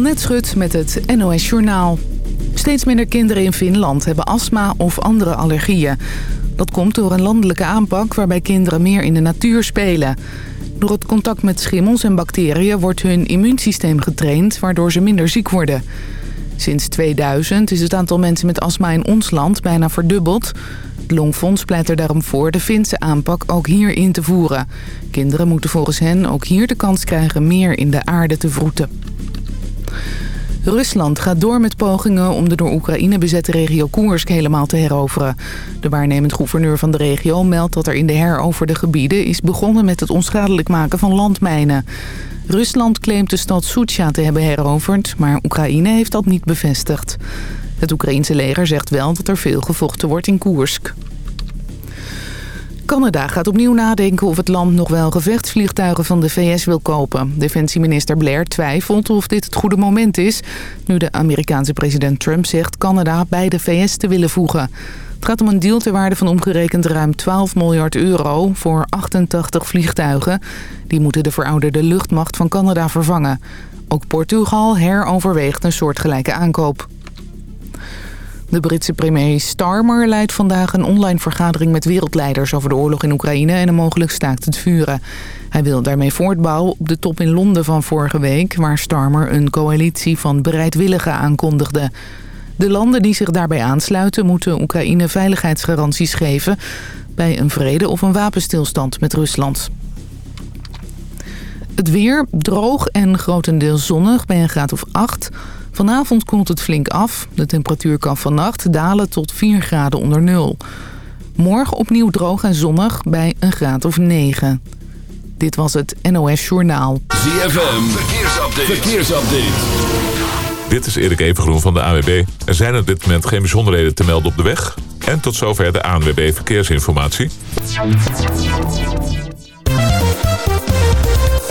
Annette Schut met het NOS Journaal. Steeds minder kinderen in Finland hebben astma of andere allergieën. Dat komt door een landelijke aanpak waarbij kinderen meer in de natuur spelen. Door het contact met schimmels en bacteriën wordt hun immuunsysteem getraind... waardoor ze minder ziek worden. Sinds 2000 is het aantal mensen met astma in ons land bijna verdubbeld. Het Longfonds pleit er daarom voor de Finse aanpak ook hier in te voeren. Kinderen moeten volgens hen ook hier de kans krijgen meer in de aarde te vroeten. Rusland gaat door met pogingen om de door Oekraïne bezette regio Koersk helemaal te heroveren. De waarnemend gouverneur van de regio meldt dat er in de heroverde gebieden is begonnen met het onschadelijk maken van landmijnen. Rusland claimt de stad Soetja te hebben heroverd, maar Oekraïne heeft dat niet bevestigd. Het Oekraïense leger zegt wel dat er veel gevochten wordt in Koersk. Canada gaat opnieuw nadenken of het land nog wel gevechtsvliegtuigen van de VS wil kopen. Defensieminister Blair twijfelt of dit het goede moment is... nu de Amerikaanse president Trump zegt Canada bij de VS te willen voegen. Het gaat om een deal ter waarde van omgerekend ruim 12 miljard euro voor 88 vliegtuigen. Die moeten de verouderde luchtmacht van Canada vervangen. Ook Portugal heroverweegt een soortgelijke aankoop. De Britse premier Starmer leidt vandaag een online vergadering met wereldleiders over de oorlog in Oekraïne en een mogelijk staakt het vuren. Hij wil daarmee voortbouwen op de top in Londen van vorige week, waar Starmer een coalitie van bereidwilligen aankondigde. De landen die zich daarbij aansluiten moeten Oekraïne veiligheidsgaranties geven bij een vrede of een wapenstilstand met Rusland. Het weer droog en grotendeels zonnig bij een graad of 8. Vanavond koelt het flink af. De temperatuur kan vannacht dalen tot 4 graden onder nul. Morgen opnieuw droog en zonnig bij een graad of 9. Dit was het NOS Journaal. ZFM, verkeersupdate. verkeersupdate. Dit is Erik Evengroen van de AWB. Er zijn op dit moment geen bijzonderheden te melden op de weg. En tot zover de ANWB Verkeersinformatie.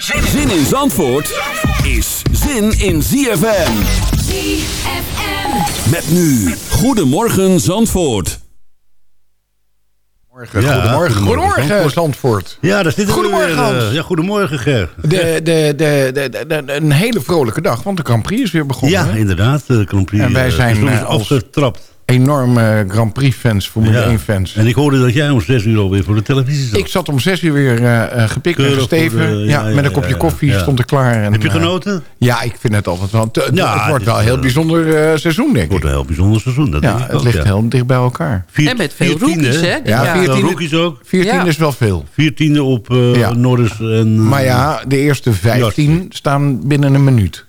Zin in Zandvoort is zin in ZFM. ZFM. Met nu, Goedemorgen Zandvoort. Goedemorgen, Ja, goedemorgen, goedemorgen, goedemorgen, Zandvoort. Ja, daar zit er Goedemorgen, weer, eh, Hans. ja, goedemorgen, Ger. De, de, de, de, de- de- een hele vrolijke dag, want de Grand Prix is weer begonnen. Ja, inderdaad. De Grand Prix, En wij eh, zijn, is eh, als- afgetrapt. Enorme Grand Prix fans, Formule Ja. 1 fans. En ik hoorde dat jij om zes uur alweer voor de televisie zat. Ik zat om zes uur weer eh, eh, gepikt en Keurig gesteven. de- ja, ja, ja, met een kopje ja, ja. koffie Ja. stond ik klaar. En, Heb je eh, genoten? ja, ik vind het altijd wel... Het, het- Ja, het wordt het wel een heel eh, bijzonder eh, seizoen, denk Het ik. wordt een heel bijzonder seizoen. Dat Ja, denk ik het ook, ligt ja. heel dicht bij elkaar. Vier- En met veel rookies, hè? Ja, Viertiende- rookies ook. 14 Ja. is wel veel. Viertiende op eh Ja. Norris en... Maar ja, de eerste 15 staan binnen een minuut.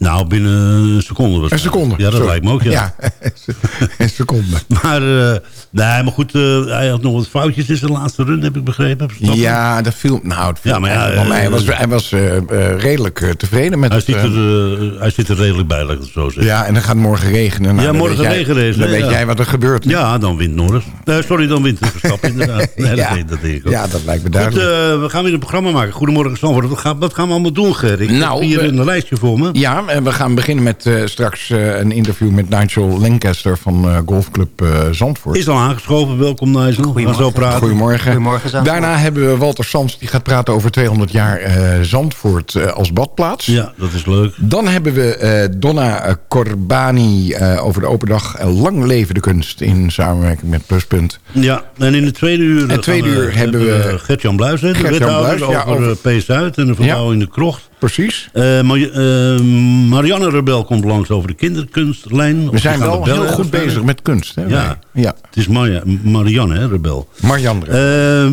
Nou, binnen een seconde. Een seconde. Ja, dat sorry. lijkt me ook, ja. een seconde. Maar, eh, nee, maar goed, eh, hij had nog wat foutjes in zijn laatste run, heb ik begrepen. Ja, dat viel, nou, viel Ja, maar ja, mee. hij eh, was, hij was eh, eh, redelijk eh, tevreden met Hij het... zit, eh, er, eh, hij zit er redelijk bij, laat ik het zo zeggen. ja, en dan gaat morgen regenen. Nou, Ja, morgen regenrace, Dan weet jij wat er gebeurt. Ja, dan wint Norris. Sorry, dan wint Verstappen inderdaad. Nee, ja. dat, denk, dat denk ik ook. ja, dat lijkt me duidelijk. eh, we gaan weer een programma maken. Goedemorgen, Stanford. Wat gaan, we allemaal doen, Ger? Ik Nou, heb hier een lijstje voor me. ja, en we gaan beginnen met eh, straks eh, een interview met Nigel Lancaster van eh, Golfclub Zandvoort. Is al aangeschoven. Welkom, Nigel. We gaan zo praten. Goedemorgen. Goedemorgen, Zandvoort. Daarna hebben we Walter Sands, die gaat praten over 200 jaar eh, Zandvoort eh, als badplaats. Ja, dat is leuk. Dan hebben we eh, Donna Corbani eh, over de open dag Lang leven de kunst in samenwerking met Pluspunt. Ja, en in de tweede uur, En tweede uur hebben we- Gert-Jan Bluis, Gert-Jan wethouder, Bluis, ja, over, over- P-Zuid en de verbouwing in de krocht. Precies. Eh, Mar- eh, Marianne Rebel komt langs over de kinderkunstlijn. Of We zijn wel heel goed bezig met kunst. Hè, Ja. wij. ja. Het is Marja, Marianne, hè, Rebel. Marjan. Eh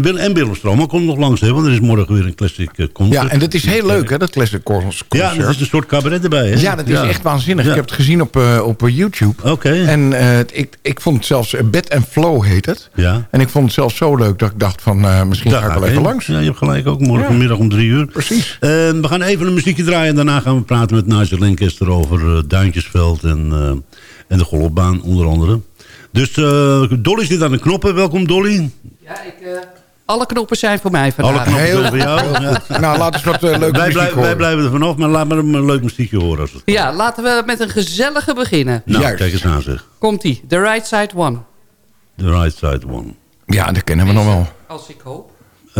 Wil en Willem komt nog langs, hè, want er is morgen weer een classic concert. ja, en dat is heel leuk, hè, dat Classic Concert. Ja, er is een soort cabaret erbij, hè? Ja, dat is echt waanzinnig. Ja. Ik heb het gezien op, eh, op YouTube. Oké. En eh, ik, ik vond het zelfs, Bed and Flow heet het. Ja. En ik vond het zelfs zo leuk dat ik dacht van, eh, misschien Daar ga ik wel even heen. langs. Ja, je hebt gelijk ook. Morgenmiddag om drie uur. Precies. Eh, we gaan even even een muziekje draaien. En daarna gaan we praten met Nigel Lancaster over eh, Duintjesveld en, eh, en de golfbaan onder andere. Dus uh, Dolly zit aan de knoppen. Welkom Dolly. Ja, ik... Alle knoppen zijn voor mij Alle vandaag. knoppen Heel- zijn voor jou. Ja. Nou, laten we wat uh, leuke Wij, muziek blijven, wij blijven er vanaf, maar laat maar een leuk muziekje horen. Als het... Ja, laten we met een gezellige beginnen. Nou, Juist. kijk eens aan zeg. Komt-ie. The Right Side One. The Right Side One. Ja, dat kennen we nog wel. Als ik hoop.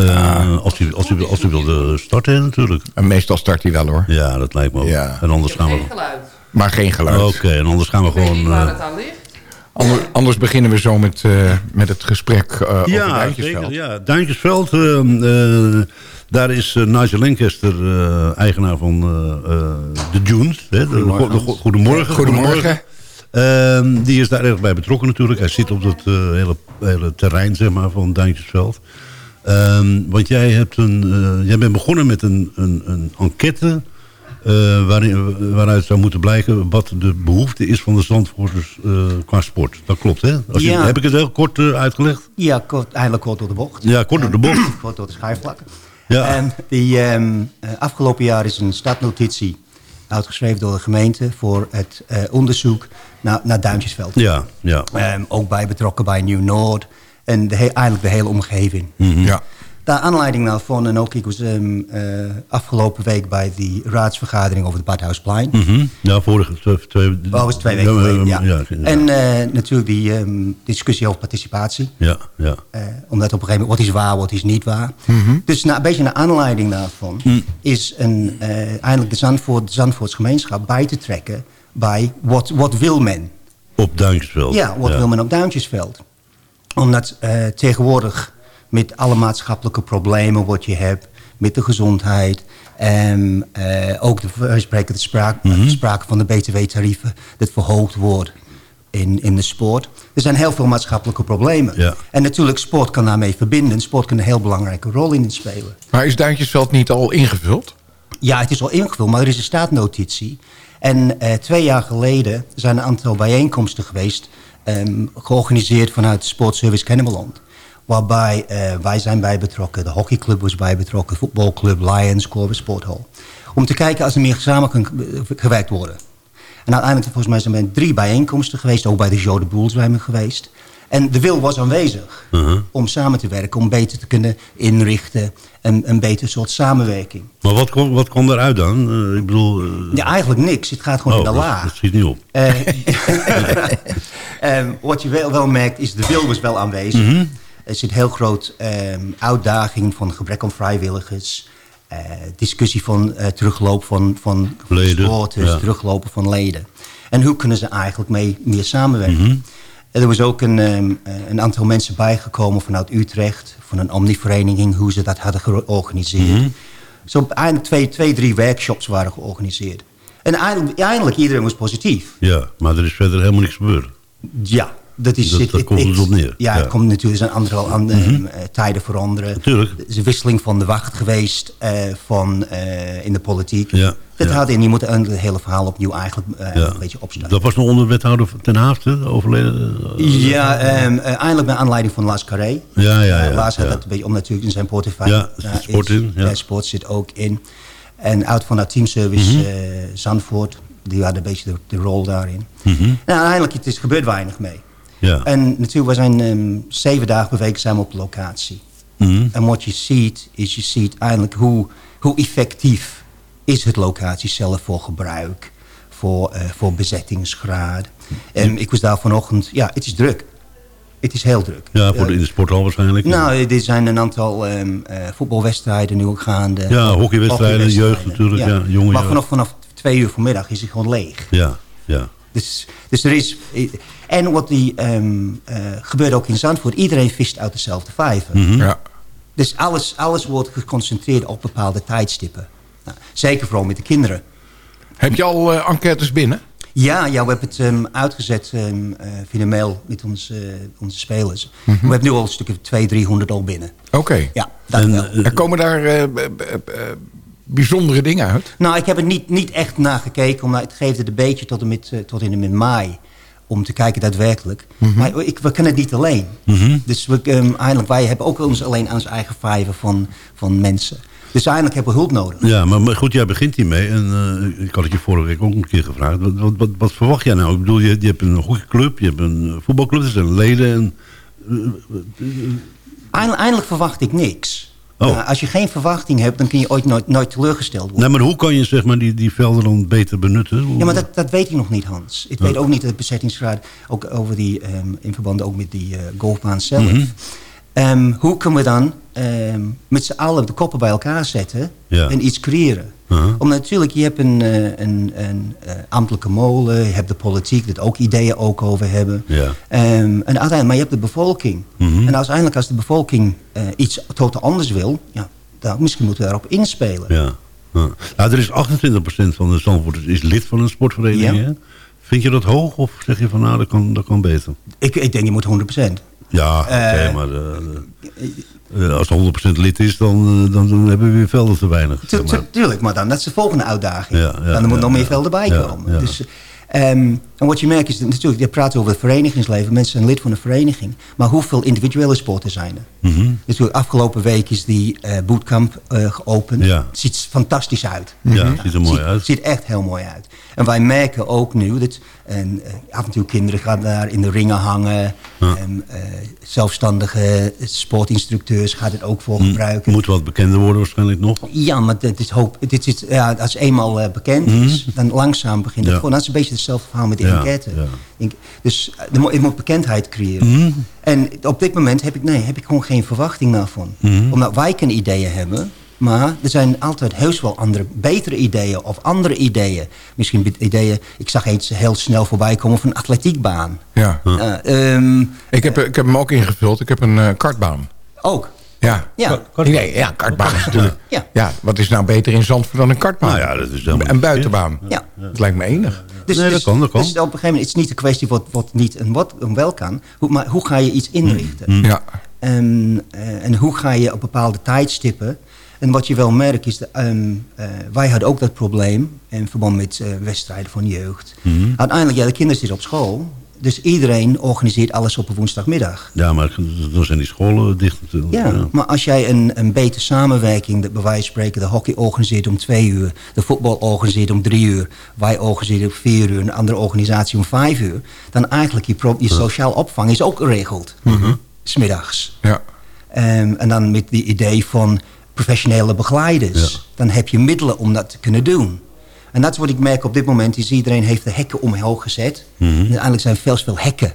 Eh, als, u, als, u, als wilde starten natuurlijk. En meestal start hij wel hoor. Ja, dat lijkt me ook. Ja. En anders gaan we... Geen geluid. Maar geen geluid. Oké, en anders gaan we gewoon... waar eh, het aan ligt. Anders, anders beginnen we zo met, eh, met het gesprek eh over ja, Duintjesveld. zeker. Ja, Duintjesveld. eh, eh, daar is Nigel Lancaster eh, eigenaar van eh, eh, de Dunes. Hè, de, Goedemorgen. de, go- goedemorgen. Goedemorgen. Ehm, die is daar erg bij betrokken natuurlijk. Hij zit op het hele, hele terrein zeg maar, van Duintjesveld. Ehm, want jij, hebt een, eh, jij bent begonnen met een, een, een enquête... eh, waarin, waaruit zou moeten blijken wat de behoefte is van de Zandvoorters eh, qua sport. Dat klopt, hè? Als je, Ja. Heb ik het heel kort uitgelegd? Ja, kort, eigenlijk kort door de bocht. Ja, kort door de bocht. Kort door de schijfvlak. Ja. En die, ehm, eh, afgelopen jaar is een stadnotitie uitgeschreven door de gemeente... voor het onderzoek naar, naar Duintjesveld. Ja, ja. Ehm, ook bij betrokken bij Nieuw-Noord. En de he- eigenlijk de hele omgeving. Ja. Daar aanleiding nou van, en ook ik was ehm, eh, afgelopen week bij die raadsvergadering over het Badhuisplein. Mhm. Ja, vorige twee... twee Oh, was twee weken geleden, ja. ja, ja. En eh, natuurlijk die ehm, discussie over participatie. ja, ja. Eh, omdat op een gegeven moment, wat is waar, wat is niet waar. Dus na, een beetje naar aanleiding daarvan... is een, eh, eigenlijk de, Zandvoort, de Zandvoorts gemeenschap bij te trekken... bij wat, wat wil men. Op Duintjesveld. Ja, wat wil men op Duintjesveld. Omdat eh, tegenwoordig met alle maatschappelijke problemen wat je hebt... met de gezondheid... en eh, ook de, Mhm. sprake van de btw-tarieven... dat verhoogd wordt in, in de sport. Er zijn heel veel maatschappelijke problemen. Ja. En natuurlijk, sport kan daarmee verbinden. Sport kan een heel belangrijke rol in spelen. Maar is Duintjesveld niet al ingevuld? Ja, het is al ingevuld, maar er is een staatnotitie. En eh, twee jaar geleden zijn een aantal bijeenkomsten geweest... ehm, georganiseerd vanuit Sportservice Kennemerland. Waarbij eh, wij zijn bij betrokken, de hockeyclub was bij betrokken... voetbalclub, Lions, Corbe Sporthal. Om te kijken als er meer samen kan eh, gewerkt worden. En uiteindelijk volgens mij zijn er drie bijeenkomsten geweest. Ook bij de Joe de Boel zijn we geweest. En de wil was aanwezig Uh-huh. om samen te werken. Om beter te kunnen inrichten. En een beter soort samenwerking. Maar wat kwam, wat kwam eruit dan? Eh, ik bedoel... eh, Ja, eigenlijk niks. Het gaat gewoon oh, in de dat, la. dat schiet niet op. Eh, Ehm, wat je wel, wel merkt is, de wil was wel aanwezig. Mhm. Er zit heel groot ehm, uitdaging van gebrek aan vrijwilligers. Eh, discussie van eh, terugloop van, van Leden, supporters, ja. teruglopen van leden. En hoe kunnen ze eigenlijk mee meer samenwerken? Mhm. En Er was ook een, ehm, eh, een aantal mensen bijgekomen vanuit Utrecht... van een omnivereniging, hoe ze dat hadden georganiseerd. Mhm. Zo eigenlijk twee, twee, drie workshops waren georganiseerd. En eigenlijk, eigenlijk iedereen was positief. Ja, maar er is verder helemaal niks gebeurd. Ja, dat is... Dat- dat komt het- dus op neer. Ja, Ja. het komt natuurlijk... Zijn andere al aan, eh, tijden veranderen. Natuurlijk. Er is een wisseling van de wacht geweest eh, van, eh, in de politiek. Ja, Dat ja. had en die moeten het hele verhaal opnieuw eigenlijk Ja. een beetje opstarten. Dat was nog onder wethouder ten Haafde, overleden? Ja, eh, eindelijk naar aanleiding van Lars Carré. Ja, ja, ja, Lars had dat een beetje om natuurlijk in zijn portefeuille. Ja, sport in, ja. sport zit ook in. En uit vanuit teamservice Mhm. eh, Zandvoort, die hadden een beetje de, de rol daarin. Mhm. Nou, uiteindelijk het is gebeurt weinig mee. Ja. En natuurlijk, we zijn ehm, zeven dagen per week zijn we op locatie. Mhm. En wat je ziet, is je ziet eigenlijk hoe, hoe effectief is het locatie zelf voor gebruik, voor, eh, voor bezettingsgraad. En ik was daar vanochtend, ja, het is druk. Het is heel druk. Ja, voor de, Eh, in de sporthal waarschijnlijk. nou, er zijn een aantal ehm, eh, voetbalwedstrijden nu ook gaande. Ja, hockeywedstrijden, jeugd natuurlijk, ja, jonge Maar vanaf, vanaf twee uur vanmiddag is het gewoon leeg. Ja, ja. Dus, dus er is... En wat die ehm, eh, gebeurt ook in Zandvoort. Iedereen vist uit dezelfde vijver. Mhm. Ja. Dus alles, alles wordt geconcentreerd op bepaalde tijdstippen. Nou, zeker vooral met de kinderen. Heb je al eh, enquêtes binnen? Ja, ja, we hebben het ehm, uitgezet ehm, eh, via de mail met onze, eh, onze spelers. Mhm. We hebben nu al een stukje 200, 300 al binnen. Oké. Ja, dat En, wel. eh, Er komen daar eh, bijzondere dingen uit? Nou, ik heb er niet, niet echt naar gekeken. Omdat het geeft het een beetje tot, en met, eh, tot in met mei. Om te kijken daadwerkelijk. Maar ik, we kunnen het niet alleen. Mhm. Dus we, eigenlijk, wij hebben ook ons alleen aan onze eigen vijver van, van mensen. Dus eigenlijk hebben we hulp nodig. Ja, maar, maar goed, jij begint hiermee. En eh, ik had het je vorige week ook een keer gevraagd. Wat, wat, wat, wat verwacht jij nou? Ik bedoel, je, je hebt een goede club, je hebt een eh, voetbalclub, er zijn leden. En, Eind- Eindelijk verwacht ik niks. Oh. Uh, als je geen verwachting hebt, dan kun je ooit nooit, nooit teleurgesteld worden. nee, maar hoe kan je zeg maar, die, die velden dan beter benutten? Hoe- Ja, maar dat, dat weet ik nog niet, Hans. Ik weet ook niet de bezettingsgraad, ook over die, ehm, in verband ook met die eh, golfbaan zelf. Mhm. Ehm, hoe kunnen we dan ehm, met z'n allen de koppen bij elkaar zetten Ja. en iets creëren? Uh-huh. Omdat natuurlijk, je hebt een, eh, een, een eh, ambtelijke molen, je hebt de politiek, dat ook ideeën ook over hebben. Ja. Ehm, en uiteindelijk, maar je hebt de bevolking. Mhm. En uiteindelijk als de bevolking eh, iets totaal anders wil, ja, dan, misschien moeten we daarop inspelen. Ja. ja. Nou, er is 28% van de Zandvoorters is lid van een sportvereniging. Hè? Vind je dat hoog of zeg je van nou, dat kan, dat kan beter? Ik, ik denk je moet 100%. Ja, oké, maar als het 100% lid is, dan, eh, dan, dan hebben we weer velden te weinig. Tu- tu- Tuurlijk, maar dan, dat is de volgende uitdaging. Ja, ja, dan er moet nog meer velden bij komen. Dus, ehm, en wat je merkt is, natuurlijk, je praat over het verenigingsleven. Mensen zijn lid van een vereniging. Maar hoeveel individuele sporten zijn er? Mhm. Natuurlijk, afgelopen week is die eh, bootcamp eh, geopend. Ja. Het ziet fantastisch uit. Ja, het ziet er mooi ziet, uit. ziet echt heel mooi uit. En wij merken ook nu dat en, eh, af en toe kinderen gaan daar in de ringen hangen. Ja. En, zelfstandige sportinstructeurs gaan het ook voor gebruiken. Moet wat bekender worden waarschijnlijk nog. Ja, maar dit is hoop. Dit is, ja, als het eenmaal bekend is, dan langzaam begint het Mhm. Gewoon. Dat is een beetje hetzelfde verhaal met de Ja, enquête. Dus eh, er moet, je moet bekendheid creëren. Mhm. En op dit moment heb ik, nee, heb ik gewoon geen verwachting daarvan. Mhm. Omdat wij geen ideeën hebben. Maar er zijn altijd heus wel andere, betere ideeën of andere ideeën. Misschien ideeën, ik zag eens heel snel voorbij komen van een atletiekbaan. Ja. Eh, ehm, Ik, heb, ik heb hem ook ingevuld. Ik heb een eh, kartbaan. ook. Ja. Ja. Nee, ja, kartbaan is natuurlijk. Ja. Ja, wat is nou beter in Zandvoort dan een kartbaan? Nou ja, dat is helemaal Een buitenbaan. Ja. Dat lijkt me enig. Dus, Nee, dat dus- kan, dat kan. Dus op een gegeven moment is het niet de kwestie wat, wat niet en wat en wel kan. Hoe, maar hoe ga je iets inrichten? Mm. Ja. En, eh, en hoe ga je op bepaalde tijdstippen... En wat je wel merkt is, dat, ehm, eh, wij hadden ook dat probleem in verband met eh, wedstrijden van jeugd. Mhm. Uiteindelijk, ja, de kinderen zitten op school. Dus iedereen organiseert alles op een woensdagmiddag. Ja, maar dan zijn die scholen dicht natuurlijk. Ja, maar als jij een, een betere samenwerking, de, bij wijze van spreken, de hockey organiseert om twee uur, de voetbal organiseert om drie uur, wij organiseren om vier uur, een andere organisatie om vijf uur, dan eigenlijk je, je sociaal opvang is ook geregeld. Smiddags. Ja. Ehm, en dan met die idee van professionele begeleiders. Ja. Dan heb je middelen om dat te kunnen doen. En dat is wat ik merk op dit moment. Is iedereen heeft de hekken omhoog gezet. Mhm. En Uiteindelijk zijn veel, veel hekken.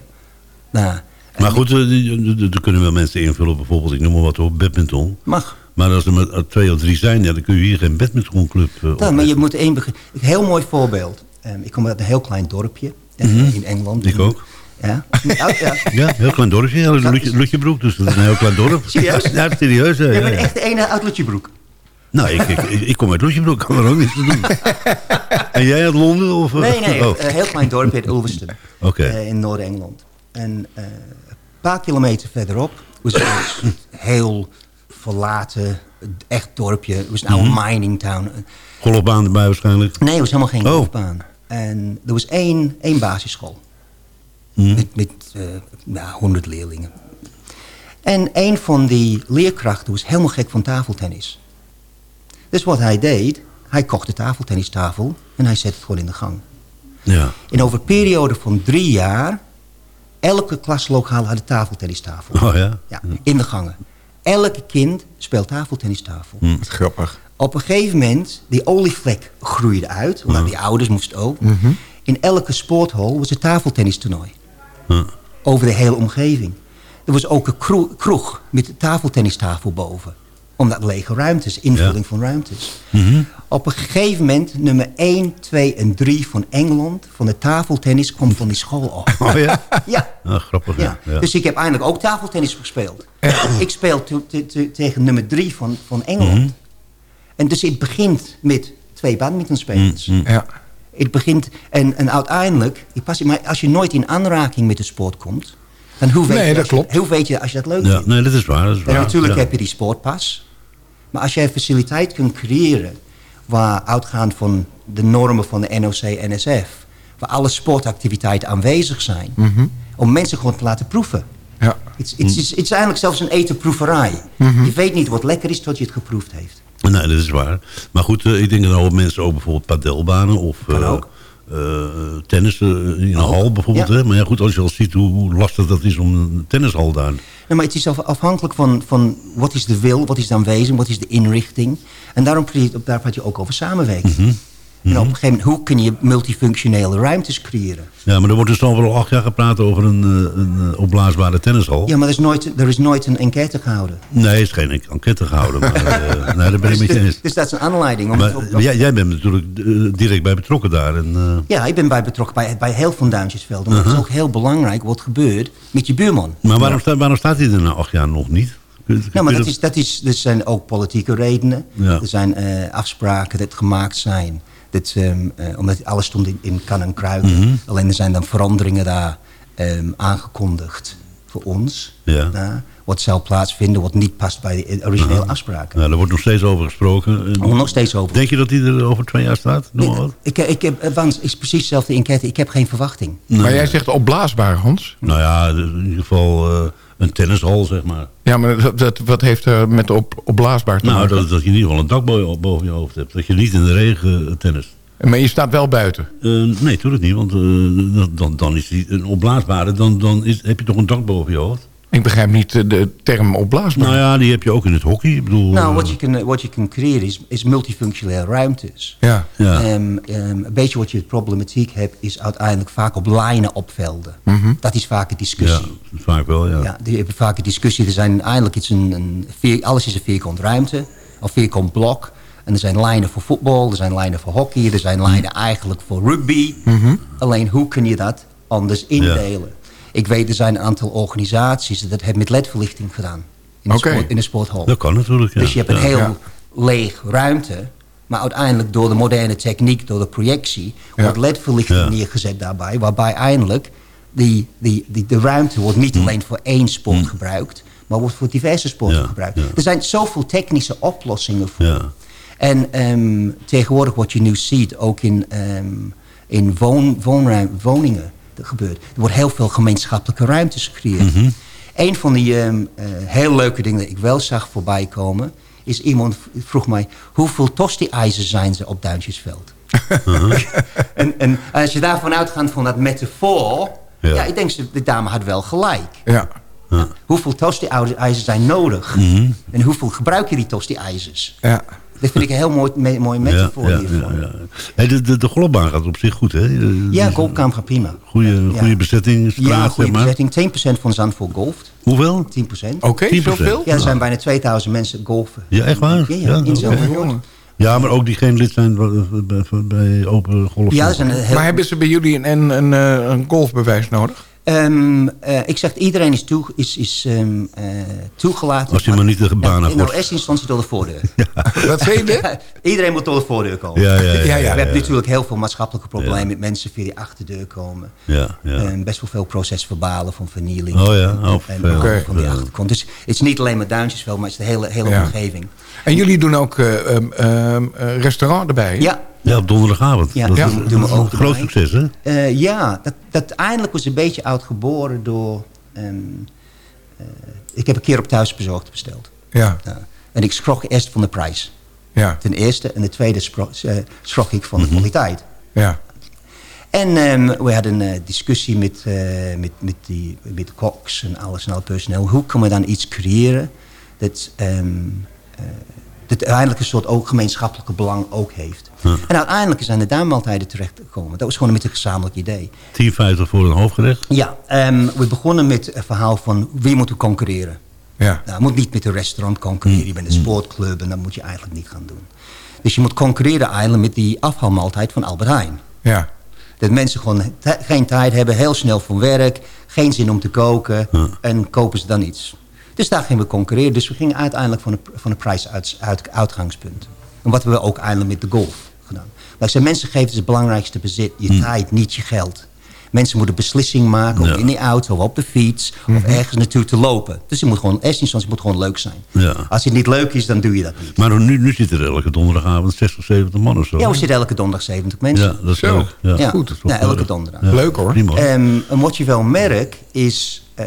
Nou, Maar goed, eh, er kunnen wel mensen invullen. Bijvoorbeeld, ik noem maar wat op, badminton. mag. Maar als er maar eh, twee of drie zijn, ja, dan kun je hier geen badmintonclub uh, Ja, maar je moet één begin. Heel mooi voorbeeld. Ehm, ik kom uit een heel klein dorpje eh, in Engeland. Mhm. Ik ook. Ja. Ja, ja. Ja, een heel klein dorpje. Ja, Lutjebroek, dus dat is een heel klein dorp. Serieus? Ja, serieus. Ja, bent ja. echt de ene uit Lutjebroek. Nou, ik, ik, kom uit Lutjebroek, kan er ook niets te doen. en jij uit Londen? Of, eh? Nee, nee. Oh, Een heel klein dorpje in Ulverston. Oké. eh, in Noord-Engeland. En eh, een paar kilometer verderop was een heel verlaten, echt dorpje. Het was een oude Mhm. mining town. Golfbaan erbij waarschijnlijk. Nee, het was helemaal geen Oh. golfbaan. En er was één, één basisschool. Mhm. Met, met eh, nou, 100 leerlingen. En een van die leerkrachten was helemaal gek van tafeltennis. Dus wat hij deed, hij kocht de tafeltennistafel en hij zette het gewoon in de gang. Ja. En over een periode van drie jaar... elke klaslokaal had een tafeltennistafel. Oh ja? Ja, in de gangen. Elke kind speelt tafeltennistafel. Hm. Wat grappig. Op een gegeven moment, die olievlek groeide uit... omdat die ouders moesten ook. In elke sporthal was een tafeltennistoernooi. Ja. Over de hele omgeving. Er was ook een kro- kroeg met een tafeltennistafel boven. Omdat lege ruimtes, invulling Ja. van ruimtes. Mhm. Op een gegeven moment, nummer 1, 2 en 3 van Engeland... van de tafeltennis kwam van die school af. Oh ja? Ja. Ah, grappig. Ja. Dus ik heb eindelijk ook tafeltennis gespeeld. ik speel tegen nummer 3 van, van Engeland. Mhm. En dus het begint met twee badmintonspelers. Mm, mm. Ja. Het begint, en, en uiteindelijk, maar als je nooit in aanraking met de sport komt... dan hoe weet, Nee, je, dat als je- klopt. hoe weet je als je dat leuk Ja, vindt? nee, dat is waar. Dat is En waar. natuurlijk Ja. heb je die sportpas. Maar als jij een faciliteit kunt creëren... waar uitgaand van de normen van de NOC-NSF... waar alle sportactiviteiten aanwezig zijn... om mensen gewoon te laten proeven. Ja. Het is- het is- het is eigenlijk zelfs een etenproeverij. Mhm. Je weet niet wat lekker is tot je het geproefd heeft. Nee, dat is waar. Maar goed, eh, ik denk dat ook mensen ook bijvoorbeeld padelbanen of Kan eh, eh, tennis in een hal bijvoorbeeld. ja. Hè? Maar ja, goed, als je al ziet hoe, hoe lastig dat is om een tennishal daar. Nee, maar het is af- afhankelijk van, van wat is de wil, wat is de aanwezing, wat is de inrichting. En daarom praat- daar praat je ook over samenwerking. Mhm. En op een gegeven moment, hoe kun je multifunctionele ruimtes creëren? Ja, maar er wordt dus al wel acht jaar gepraat over een, eh, een eh, opblaasbare tennishal. Ja, maar er is nooit, er is nooit een enquête gehouden. Nee, is geen enquête gehouden. Maar, eh, nee, daar ben ik met je eens. Dus dat is een aanleiding. Om Maar op- jij, jij bent natuurlijk direct bij betrokken daar. En, ja, ik ben bij betrokken bij, bij heel veel Duintjesvelden. Maar Uh-huh. het is ook heel belangrijk wat gebeurt met je buurman. maar waarom, staat, waarom staat hij er na acht jaar nog niet? Kun Nou, maar dat is, dat is, er zijn ook politieke redenen. Ja. Er zijn afspraken dat gemaakt zijn. Dat, ehm, eh, omdat alles stond in, in kan en kruiken. Mhm. Alleen er zijn dan veranderingen daar ehm, aangekondigd voor ons. Ja. Ja, wat zou plaatsvinden, wat niet past bij de originele afspraken. Ja, daar wordt nog steeds over gesproken. Er wordt nog steeds over. Denk je dat hij er over twee jaar staat? Nog maar wat? Ik, ik heb, eh, want het is precies dezelfde enquête. Ik heb geen verwachting. Maar jij zegt opblaasbaar, Hans. Nou ja, in ieder geval eh, een tennishal, zeg maar. Ja, maar dat, dat- wat heeft er met op, opblaasbaar te Nou, maken? dat, dat je in ieder geval een dak boven, je hoofd hebt. Dat je niet in de regen eh, tennis. Maar je staat wel buiten. Eh, nee, natuurlijk niet. Want eh, dan, dan is die een opblaasbare. Dan, dan is, heb je toch een dak boven je hoofd? Ik begrijp niet de term opblaasbaar. Nou ja, die heb je ook in het hockey. Ik bedoel, Nou, eh, wat je kan, wat je kan creëren is, is multifunctionele ruimtes. Ja. Ja. Ehm, ehm, een beetje wat je problematiek hebt, is uiteindelijk vaak op lijnen opvelden. Dat is vaak een ja, discussie. vaak wel, ja. Ja. die hebben vaak een discussie. Er zijn eigenlijk iets een, alles is een vierkant ruimte, of vierkant blok. En er zijn lijnen voor voetbal, er zijn lijnen voor hockey, er zijn lijnen eigenlijk voor rugby. Alleen hoe kun je dat anders indelen? Ik weet, er zijn een aantal organisaties dat hebben met ledverlichting gedaan. In de, sport, in de sporthal. Dat kan natuurlijk, ja. Dus je hebt een Ja. heel Ja. leeg ruimte. Maar uiteindelijk door de moderne techniek, door de projectie... Ja. wordt ledverlichting Ja. neergezet daarbij. Waarbij eindelijk die, die, die, de ruimte wordt niet alleen voor één sport gebruikt... maar wordt voor diverse sporten Ja, gebruikt. ja. Er zijn zoveel technische oplossingen voor. Ja. En ehm, tegenwoordig wat je nu ziet, ook in, ehm, in woon, woonruim, woningen, gebeurt. Er wordt heel veel gemeenschappelijke ruimtes gecreëerd. Mhm. Een van die ehm, eh, heel leuke dingen dat ik wel zag voorbij komen... is iemand vroeg mij, hoeveel tosti-ijzers zijn ze op Duintjesveld? en, en als je daarvan uitgaat van dat metafoor... Ja. Ja. ik denk, ze- de dame had wel gelijk. Ja. Hoeveel tosti-ijzers zijn nodig? Mhm. En hoeveel gebruik je die tosti-ijzers? Ja. Dat vind ik een heel mooi, me, mooi metafoor ja, hiervoor. ja. Hey, de, de, de golfbaan gaat op zich goed, hè? ja Dus, golfkamer gaat prima. Goede, Ja. goede bezetting, straat, Ja, goede zeg maar. bezetting. 10% van Zandvoort golft. Hoeveel? 10%. Oké, 10%. zoveel? Ja, er zijn bijna 2000 mensen golfen. Ja, echt waar? Ja, ja, in. Zandvoort. Ja, maar ook die geen lid zijn bij, open golf. Ja, zijn een heel... Maar hebben ze bij jullie een, een, een, eh, een golfbewijs nodig? Ehm, eh, ik zeg, iedereen is, toe, is, is ehm, eh, toegelaten. Als je maar niet de baan Ja, In de eerste instantie door de voordeur. Wat zei je? iedereen moet door de voordeur komen. Ja, ja, ja. Ja, ja. We ja, hebben natuurlijk heel veel maatschappelijke problemen met mensen via die achterdeur komen. Ja, ja. En best wel veel procesverbalen van vernieling. Oh ja, en, oh, en, van die Ja. achtergrond. Dus het is niet alleen maar Duintjesveld, maar het is de hele, hele Ja. omgeving. En jullie doen ook eh, ehm, ehm, eh, restaurant erbij? Ja, Ja, op donderdagavond. Ja, dat ja. is, doen we dat is ook een groot succes, hè? Eh, ja dat, dat eindelijk was een beetje uitgeboren door... ehm, eh, ik heb een keer op thuisbezorgd besteld. Ja. En ik schrok eerst van de prijs. ja, Ten eerste. En de tweede schrok, schrok ik van Mhm. de kwaliteit. ja. En ehm, we hadden een discussie met, eh, met, met, die, met de koks en alles en al het personeel. Hoe kunnen we dan iets creëren dat, dat uiteindelijk een soort ook gemeenschappelijke belang ook heeft. En uiteindelijk zijn de duimmaaltijden terechtgekomen. Dat was gewoon met een gezamenlijk idee. 10,50 voor een hoofdgerecht. Ja, ehm, we begonnen met het verhaal van wie moet we concurreren. ja. Nou, je moet niet met een restaurant concurreren. Je bent een sportclub en dat moet je eigenlijk niet gaan doen. Dus je moet concurreren eigenlijk met die afhaalmaaltijd van Albert Heijn. ja. Dat mensen gewoon geen tijd hebben, heel snel van werk, geen zin om te koken en kopen ze dan iets. Dus daar gingen we concurreren. Dus we gingen uiteindelijk van een, van een prijsuitgangspunt. En wat hebben we ook eindelijk met de golf gedaan. Maar ik zei, mensen geven het, het belangrijkste bezit, je tijd, niet je geld. Mensen moeten beslissingen maken, Ja. of in die auto, of op de fiets, of ergens naartoe te lopen. Dus het moet gewoon, instantie moet gewoon leuk zijn. Ja. Als het niet leuk is, dan doe je dat niet. Maar nu, nu zitten er elke donderdagavond 60, 70 man of zo. Ja, we zitten elke donderdag 70 mensen. Ja, dat is leuk. Ja, Ja. goed. Dat is wel Ja, elke donderdag. Leuk, hoor. Prima. Ehm, en wat je wel merkt is... eh,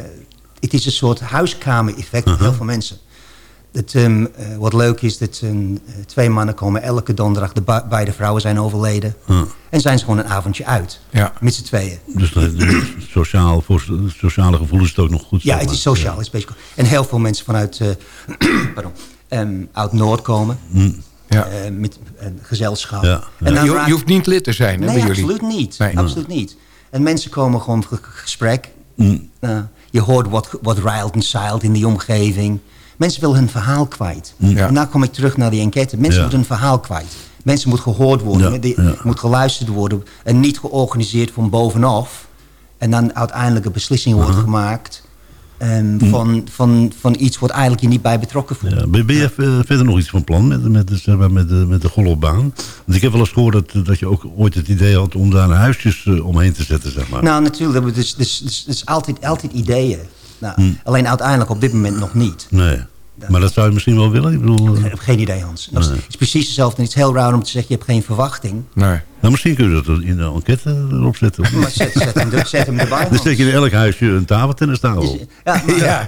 het is een soort huiskamer-effect Uh-huh. voor heel veel mensen. Het, ehm, eh, wat leuk is, dat eh, twee mannen komen elke donderdag. De beide vrouwen zijn overleden. En zijn ze gewoon een avondje uit. Ja. Met z'n tweeën. Dus dus sociaal, voor sociale gevoelens is het ook nog goed. Ja, het is sociaal. het is. En heel veel mensen vanuit eh, pardon, ehm, oud Noord komen. Ja. Eh, met een gezelschap. Ja, ja. En dan je, je hoeft niet lid te zijn hè, Nee, bij jullie. absoluut niet. Nee. Absoluut niet. En mensen komen gewoon voor gesprek. Mm. Je hoort wat, wat en zeilt in die omgeving. Mensen willen hun verhaal kwijt. Ja. En nou kom ik terug naar die enquête. Mensen Ja. moeten hun verhaal kwijt. Mensen moeten gehoord worden. Die- moet geluisterd worden. En niet georganiseerd van bovenaf. En dan uiteindelijk een beslissing wordt gemaakt... ehm, van, van, van iets wat eigenlijk je niet bij betrokken voelt. Ja, ben, ben je eh, verder nog iets van plan met, met, de- zeg maar, met, de, met de golfbaan? Want ik heb wel eens gehoord dat, dat je ook ooit het idee had om daar huisjes eh, omheen te zetten, zeg maar. Nou, natuurlijk. Is, dus, dus, dus altijd, altijd ideeën. Nou, Hmm. Alleen uiteindelijk op dit moment nog niet. Nee. Maar dat zou je misschien wel willen? Ik bedoel, eh, Ik heb geen idee, Hans. Het is precies hetzelfde. Het is heel raar om te zeggen, je hebt geen verwachting. Nee. nou, misschien kun je dat in de enquête erop zetten. Maar zet, zet, hem, er- zet hem erbij, Dan steek je in elk huisje een tafeltennistafel. Ja, maar, Ja,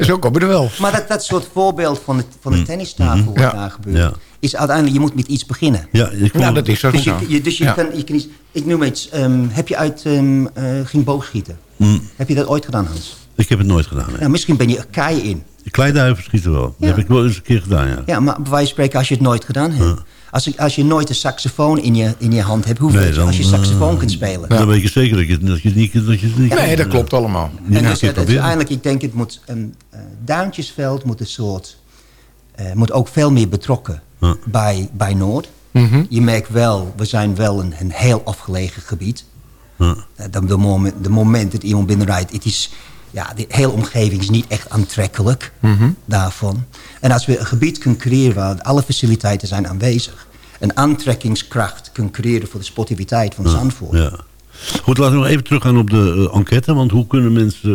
zo kom je er wel. maar dat, dat soort voorbeeld van de, van de tennistafel wat Ja. daar gebeurt... Ja. is uiteindelijk, je moet met iets beginnen. Ja, ik Nou, dat is ook Dus zo. je, je- dus je Ja. kan, je kan iets... Ik noem iets. ehm, heb je uit... ehm eh, ging boogschieten? Mm, Heb je dat ooit gedaan, Hans? ik heb het nooit gedaan. Nee. Nou, misschien ben je er kei in. Kleiduiven schieten wel. Dat Ja. heb ik wel eens een keer gedaan, ja. Ja, maar bij wijze van spreken, als je het nooit gedaan hebt... Als, je- als je nooit een saxofoon in je, in je hand hebt... hoe Nee, dan, als je eh, saxofoon kunt spelen? Dan weet je zeker dat je, dat je het niet... Dat je het niet Nee, dat klopt allemaal. En dus, het, eigenlijk, ik denk, het moet een eh, Duintjesveld moet een soort, eh, moet ook veel meer betrokken Ja. bij, bij Noord. Je merkt wel, we zijn wel een, een heel afgelegen gebied. Ja. Eh, dan de, moment, de moment dat iemand binnenrijdt, het is, ja, de hele omgeving is niet echt aantrekkelijk daarvan. En als we een gebied kunnen creëren waar alle faciliteiten zijn aanwezig, een aantrekkingskracht kunnen creëren voor de sportiviteit van Zandvoort. Ja. Goed, laten we nog even teruggaan op de eh, enquête. Want hoe kunnen mensen...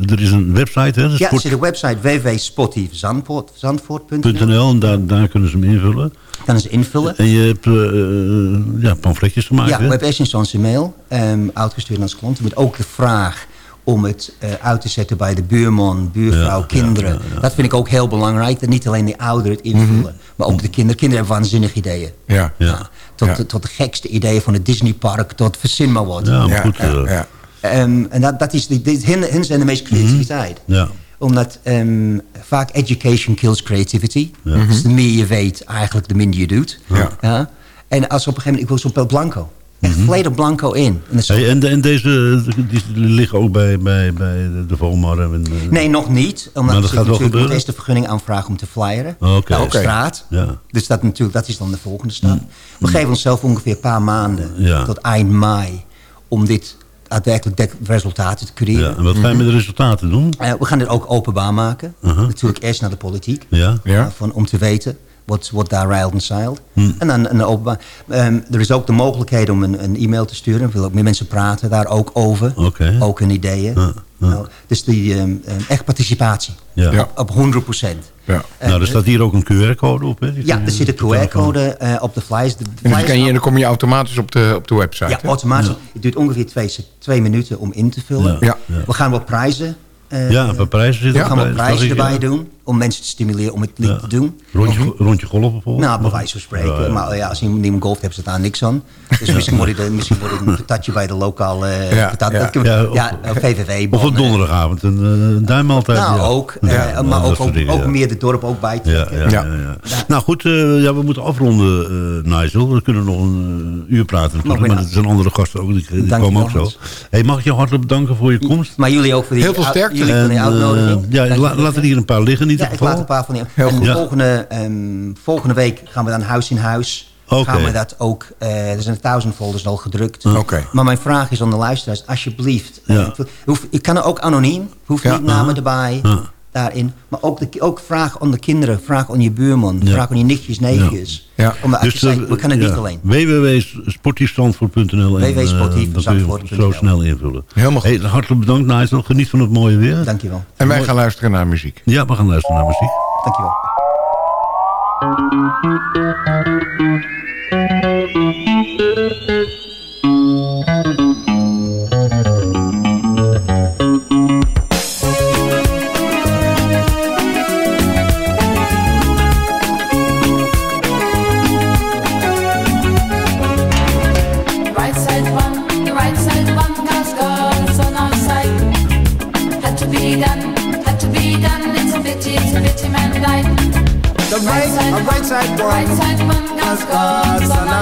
eh, er is een website, hè? de Ja, er zit een website www.sportiefzandvoort.nl. .nl, en daar, daar kunnen ze hem invullen. Kunnen ze invullen. En je hebt eh, ja, pamfletjes gemaakt, Ja, hè? we hebben eerst instantie mail ehm uitgestuurd aan onze klanten. Met ook de vraag om het eh, uit te zetten bij de buurman, buurvrouw, Ja, kinderen. ja, ja, Dat vind ik ook heel belangrijk. Dat niet alleen de ouderen het invullen, maar ook de kinderen. Kinderen hebben waanzinnige ideeën. Ja. Ja. Tot, Ja. tot de gekste ideeën van het Disneypark, tot verzin maar wat. Ja, maar Ja, goed. ja, eh, ja. Ehm, en dat, dat is, de, de, hen, hen zijn de meest creativiteit. ja. Omdat ehm, vaak education kills creativity. Dus de meer je weet, eigenlijk de minder je doet. Ja. En als op een gegeven moment, ik wil zo'n blanco. Echt Mhm. volledig blanco in. En Hey, en, de- en deze die liggen ook bij, bij, bij de, de Volmar en... eh, Nee, nog niet. Omdat Maar dat ze gaat wel natuurlijk gebeuren? eerst de vergunning aanvragen om te flyeren. Oké. Nou, op Oké. straat. Ja. Dus dat, natuurlijk, dat is dan de volgende stap. We geven onszelf ongeveer een paar maanden Ja. tot eind mei om dit daadwerkelijk de resultaten te creëren. Ja, en wat ga je met de resultaten doen? Eh, we gaan dit ook openbaar maken. Uh-huh. Natuurlijk eerst naar de politiek. Ja. Ja. van, om te weten wat, wat daar en zeilt. Hm. En dan een openbaar. Ehm, er is ook de mogelijkheid om een, een e-mail te sturen. Ik wil ook meer mensen praten daar ook over. Ook hun ideeën. Ja, ja. Nou, dus die ehm, ehm, echt participatie. Ja. Op, op 100 procent. Ja. Nou, er staat hier ook een QR-code op, hè? Die Ja, je- er zit een QR-code eh, op de flyers. De En, flyers kan je, en dan kom je automatisch op de, op de website. ja, hè? automatisch. Het duurt ongeveer twee, twee minuten om in te vullen. Ja. Ja. We gaan wel prijzen. eh, Ja, paar prijzen zitten we gaan erbij, prijzen erbij ja. doen. Om mensen te stimuleren om het niet Ja. te doen. Rondje, rondje golf bijvoorbeeld? Nou, bij wijze van spreken. Ja, ja. Maar ja, als iemand niemand golft, hebben ze daar niks aan. Dus misschien wordt het, misschien een patatje bij de lokale... eh, Ja, patat, ja. Ja, of- ja, een VVV. Of op donderdagavond, een, eh, een duimaaltijd. Nou, ja. ook. eh, Ja, maar ook, ook, dingen, ook ja. meer het dorp ook bij Ja, trekken. ja, Ja. ja. ja. Nou goed, eh, ja, we moeten afronden, eh Nigel. We kunnen nog een eh, uur praten Maar er zijn andere gasten ook, die, die komen ook zo. Hey, mag ik je hartelijk bedanken voor je komst? Maar jullie ook voor die, Heel veel sterkte. En, eh, ja, Dank la, je. laat er hier een paar liggen Ja, ik laat een paar van die. Heel goed. volgende, ehm, volgende week gaan we dan huis in huis. Gaan we dat ook. eh, er zijn duizend folders al gedrukt. Oké. Maar mijn vraag is aan de luisteraars: alsjeblieft. Ja. ik wil- hoef, ik kan er ook anoniem. Hoeft niet namen erbij. Daarin. Maar ook, de, ook vraag aan de kinderen. Vraag aan je buurman. Ja. Vraag aan je nichtjes, neefjes. Ja. Eh, zegt, we kunnen ja, niet alleen. www.sportiefstandvoort.nl en, www.sportiefzandvoort.nl. dat kun je zo snel invullen. Helemaal goed. Hey, hartelijk bedankt Nigel. Geniet van het mooie weer. Dankjewel. En wij gaan luisteren naar muziek. Ja, we gaan luisteren naar muziek. Dankjewel.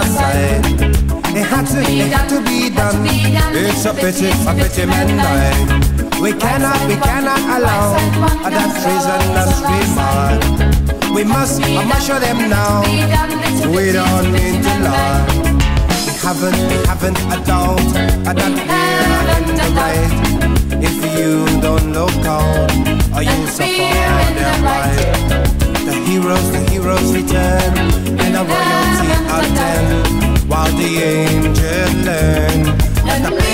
Side. It had to, it had to be done. It's a pity, a pity man. We cannot, we cannot allow that treason and stream We must, I must show them now. We don't need to lie. We haven't, we haven't a doubt that we're in the right. If you don't look out, or you suffer on their right. The heroes, the heroes return, a royalty attend, while the angels learn.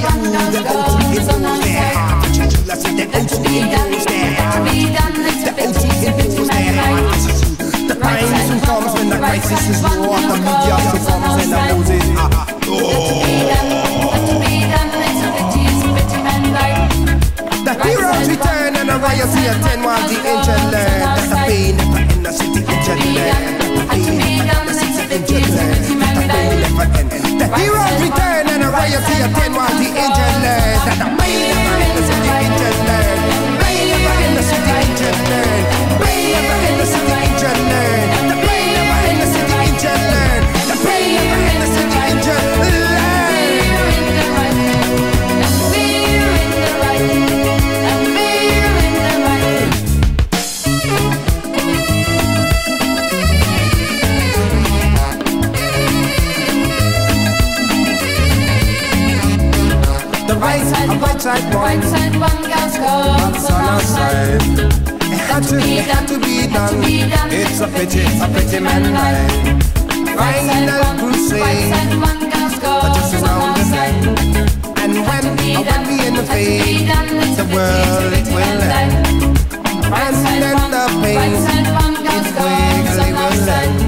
can't The pain soon comes when the crisis is war. The media soon comes and the news. The heroes return and the riots attend while the ancient learn that the pain never ends, the city ancient learn. Return and the riots attend while the angel learn a right side one, God's on our side. It had to, it had to be done. It's a pity, a pity man died. Final crusade, just around the bend. And when, when we in the fade, the world it will end. And then the pain, it quickly will end.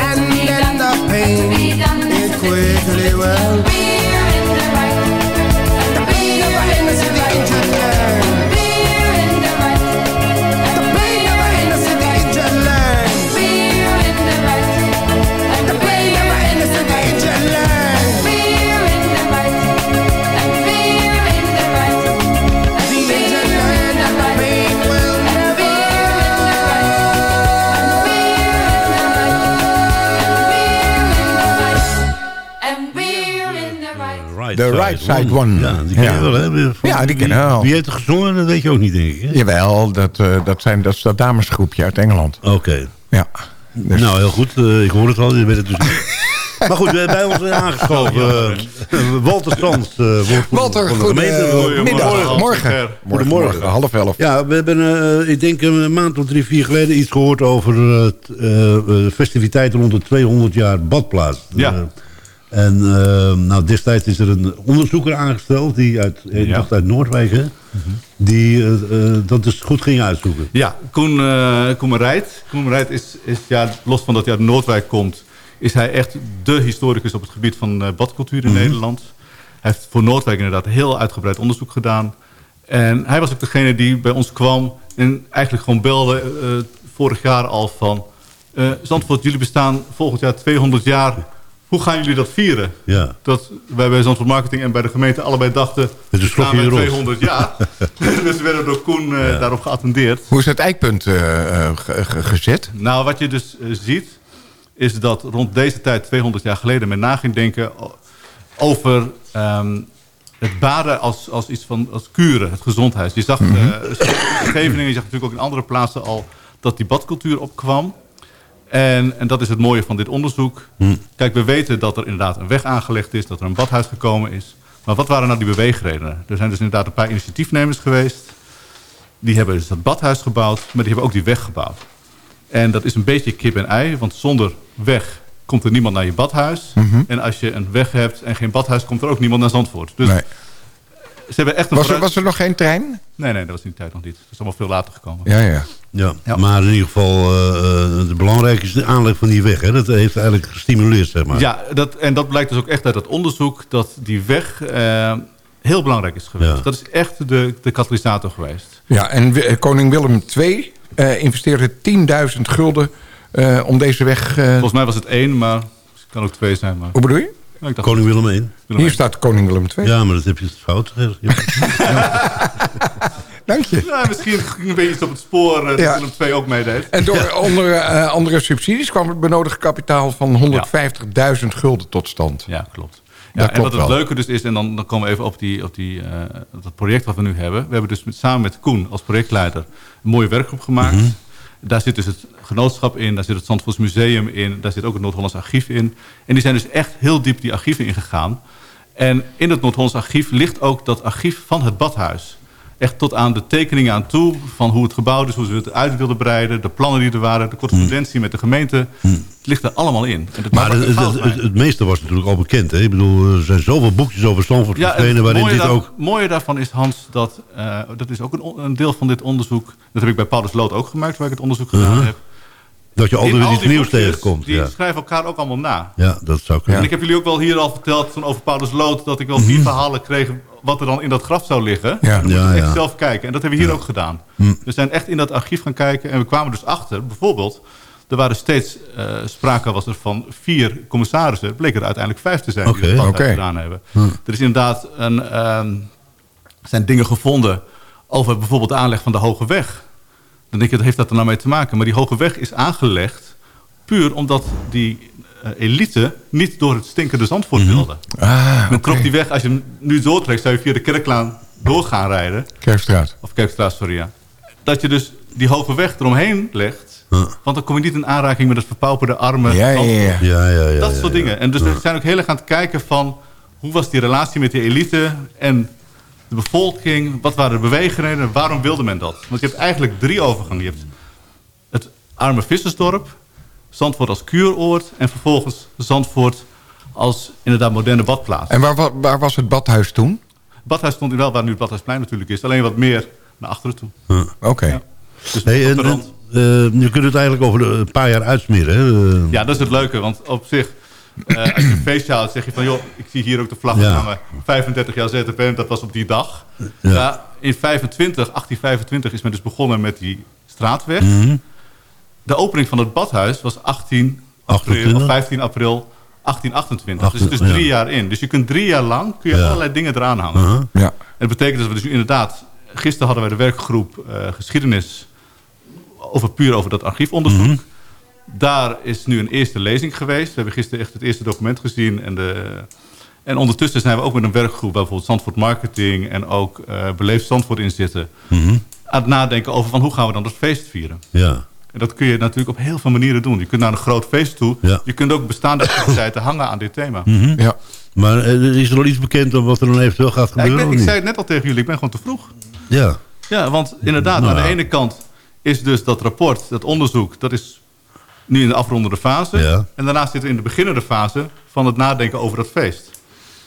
And then the pain, it quickly will The The Right Side One. Ja, die ken je Ja. wel, hè? Ja, die wel. Wie heeft er gezongen, dat weet je ook niet, denk ik. hè? Jawel, dat, eh, dat, zijn, dat is dat damesgroepje uit Engeland. Oké. Ja. Dus- Nou, heel goed. Eh, ik hoor het al, je weet het dus niet. Maar goed, bij ons aangeschoven eh, Walter woordvoerder Walter, van de gemeente. goedemiddag. Morgen. Goedemorgen. Half elf. Ja, we hebben, eh, ik denk een maand of drie, vier geleden iets gehoord over eh, festiviteiten rond de 200 jaar badplaats. Ja. Eh, en eh, nou, destijds is er een onderzoeker aangesteld, die uit, ik Ja. dacht uit Noordwijk, hè, die eh, eh, dat dus goed ging uitzoeken. Ja, Koen, eh Koen Marijt. Koen Marijt is, is ja, los van dat hij uit Noordwijk komt... is hij echt de historicus op het gebied van eh, badcultuur in Nederland. Hij heeft voor Noordwijk inderdaad heel uitgebreid onderzoek gedaan. En hij was ook degene die bij ons kwam... en eigenlijk gewoon belde eh, vorig jaar al van... eh Zandvoort, jullie bestaan volgend jaar 200 jaar... Hoe gaan jullie dat vieren? Ja. Dat wij bij Zandvoort Marketing en bij de gemeente allebei dachten... Bij er rond. 200 jaar. dus we werden door Koen eh, daarop geattendeerd. Hoe is het eikpunt eh, eh, ge- ge- gezet? Nou, wat je dus ziet, is dat rond deze tijd, 200 jaar geleden, men na ging denken over ehm, het baden als, als iets van als kuren, het gezondheid. Je zag eh in Scheveningen, je zag natuurlijk ook in andere plaatsen al dat die badcultuur opkwam. En, en dat is het mooie van dit onderzoek. Kijk, we weten dat er inderdaad een weg aangelegd is, dat er een badhuis gekomen is. Maar wat waren nou die beweegredenen? Er zijn dus inderdaad een paar initiatiefnemers geweest. Die hebben dus dat badhuis gebouwd, maar die hebben ook die weg gebouwd. En dat is een beetje kip en ei, want zonder weg komt er niemand naar je badhuis. En als je een weg hebt en geen badhuis, komt er ook niemand naar Zandvoort. Dus Nee. Ze hebben echt een Was er, was er nog geen trein? Nee, nee, dat was in die tijd nog niet. Dat is allemaal veel later gekomen. Ja, ja. Ja, Ja. maar in ieder geval, eh, eh, het belangrijke is de aanleg van die weg. Hè? Dat heeft eigenlijk gestimuleerd, zeg maar. Ja, dat, en dat blijkt dus ook echt uit het onderzoek... dat die weg eh, heel belangrijk is geweest. Ja. Dat is echt de, de katalysator geweest. Ja, en koning Willem II eh, investeerde 10.000 gulden eh, om deze weg... eh, Volgens mij was het één, maar het kan ook twee zijn. Maar... hoe bedoel je? Koning Willem I. Hier staat koning Willem II. Ja, maar dat heb je fout. Dank je. Ja, misschien een beetje op het spoor eh, dat Ja. Willem II ook meedeed. En door onder eh, andere subsidies kwam het benodigde kapitaal van 150.000 gulden tot stand. Ja, klopt. Dat Ja, en klopt wat het wel. leuke dus is, en dan, dan komen we even op, die, op die, eh, dat project wat we nu hebben. We hebben dus met, samen met Koen als projectleider een mooie werkgroep gemaakt. Mhm. Daar zit dus het genootschap in, daar zit het Zandvoorts Museum in, daar zit ook het Noord-Hollands Archief in. En die zijn dus echt heel diep die archieven ingegaan. En in het Noord-Hollands Archief ligt ook dat archief van het badhuis. Echt tot aan de tekeningen aan toe van hoe het gebouwd is, hoe ze het uit wilden breiden, de plannen die er waren, de correspondentie met de gemeente. Het ligt er allemaal in. Maar het, het, het, het- het meeste was natuurlijk al bekend. Hè? Ik bedoel, er zijn zoveel boekjes over Stanford Ja, verschenen... het waarin dit daar- ook... mooie daarvan is, Hans, dat, eh, dat is ook een, een deel van dit onderzoek. Dat heb ik bij Paulus Lood ook gemaakt, waar ik het onderzoek gedaan Uh-huh. heb. Dat je altijd weer iets nieuws tegenkomt. Die Ja. schrijven elkaar ook allemaal na. ja, dat zou kunnen. En ik heb jullie ook wel hier al verteld toen over Paulus Lood... dat ik wel vier verhalen kreeg wat er dan in dat graf zou liggen. Ja. Dan moet je Ja, echt ja. zelf kijken. En dat hebben we hier ook gedaan. We zijn echt in dat archief gaan kijken. En we kwamen dus achter, bijvoorbeeld... er waren steeds eh, sprake was er van vier commissarissen. Bleken er uiteindelijk vijf te zijn die Oké. het pad Oké. gedaan hebben. Er is inderdaad een, ehm, zijn dingen gevonden over bijvoorbeeld de aanleg van de Hoge Weg. Dan denk je, heeft dat er nou mee te maken? Maar die Hoge Weg is aangelegd puur omdat die elite niet door het stinkende Zandvoort wilde. Ah, Men trok oké. die weg, als je hem nu doortrekt, zou je via de Kerklaan door gaan rijden. Kerkstraat. Of Kerkstraat, sorry, ja. Dat je dus die hoge weg eromheen legt. Want dan kom je niet in aanraking met het verpauperde armen. Ja, ja, ja. Ja, ja, ja. Dat soort dingen. En dus we zijn ook heel erg aan het kijken van... hoe was die relatie met die elite en de bevolking? Wat waren de beweegredenen? Waarom wilde men dat? Want je hebt eigenlijk drie overgangen. Je hebt het arme vissersdorp... Zandvoort als kuuroord... en vervolgens Zandvoort als inderdaad moderne badplaats. En waar, wa- waar was het badhuis toen? Het badhuis stond wel waar nu het Badhuisplein natuurlijk is. Alleen wat meer naar achteren toe. Oké. Ja. Dus Hey, en, rand. eh, je kunt het eigenlijk over een paar jaar uitsmeren. Hè? Eh, Ja, dat is het leuke. Want op zich, eh, als je een feestje houdt, zeg je van... joh, ik zie hier ook de vlag Ja. hangen. 35 jaar ZFM, dat was op die dag. Ja. in 25, 1825 is men dus begonnen met die straatweg. Mhm. De opening van het badhuis was 18 april, 28? of 15 april 1828. dus het is 18, drie ja. jaar in. Dus je kunt drie jaar lang kun je Ja. allerlei dingen eraan hangen. Uh-huh. Ja. En dat betekent dat we dus inderdaad... Gisteren hadden wij de werkgroep eh, geschiedenis... Over, puur over dat archiefonderzoek. Mhm. Daar is nu een eerste lezing geweest. We hebben gisteren echt het eerste document gezien. En, de, en ondertussen zijn we ook met een werkgroep... waar bijvoorbeeld Zandvoort Marketing... en ook eh Beleefd Zandvoort in zitten... Mhm. aan het nadenken over van hoe gaan we dan dat feest vieren. Ja. En dat kun je natuurlijk op heel veel manieren doen. Je kunt naar een groot feest toe. Ja. Je kunt ook bestaande activiteiten hangen aan dit thema. Mhm. ja. Maar eh, is er al iets bekend over wat er dan eventueel gaat Ja, ik, gebeuren? ben, ik niet? zei het net al tegen jullie, ik ben gewoon te vroeg. Ja. Ja, want inderdaad, Nou aan de ja. ene kant is dus dat rapport, dat onderzoek, dat is nu in de afrondende fase. Ja. En daarnaast zitten we in de beginnende fase van het nadenken over dat feest.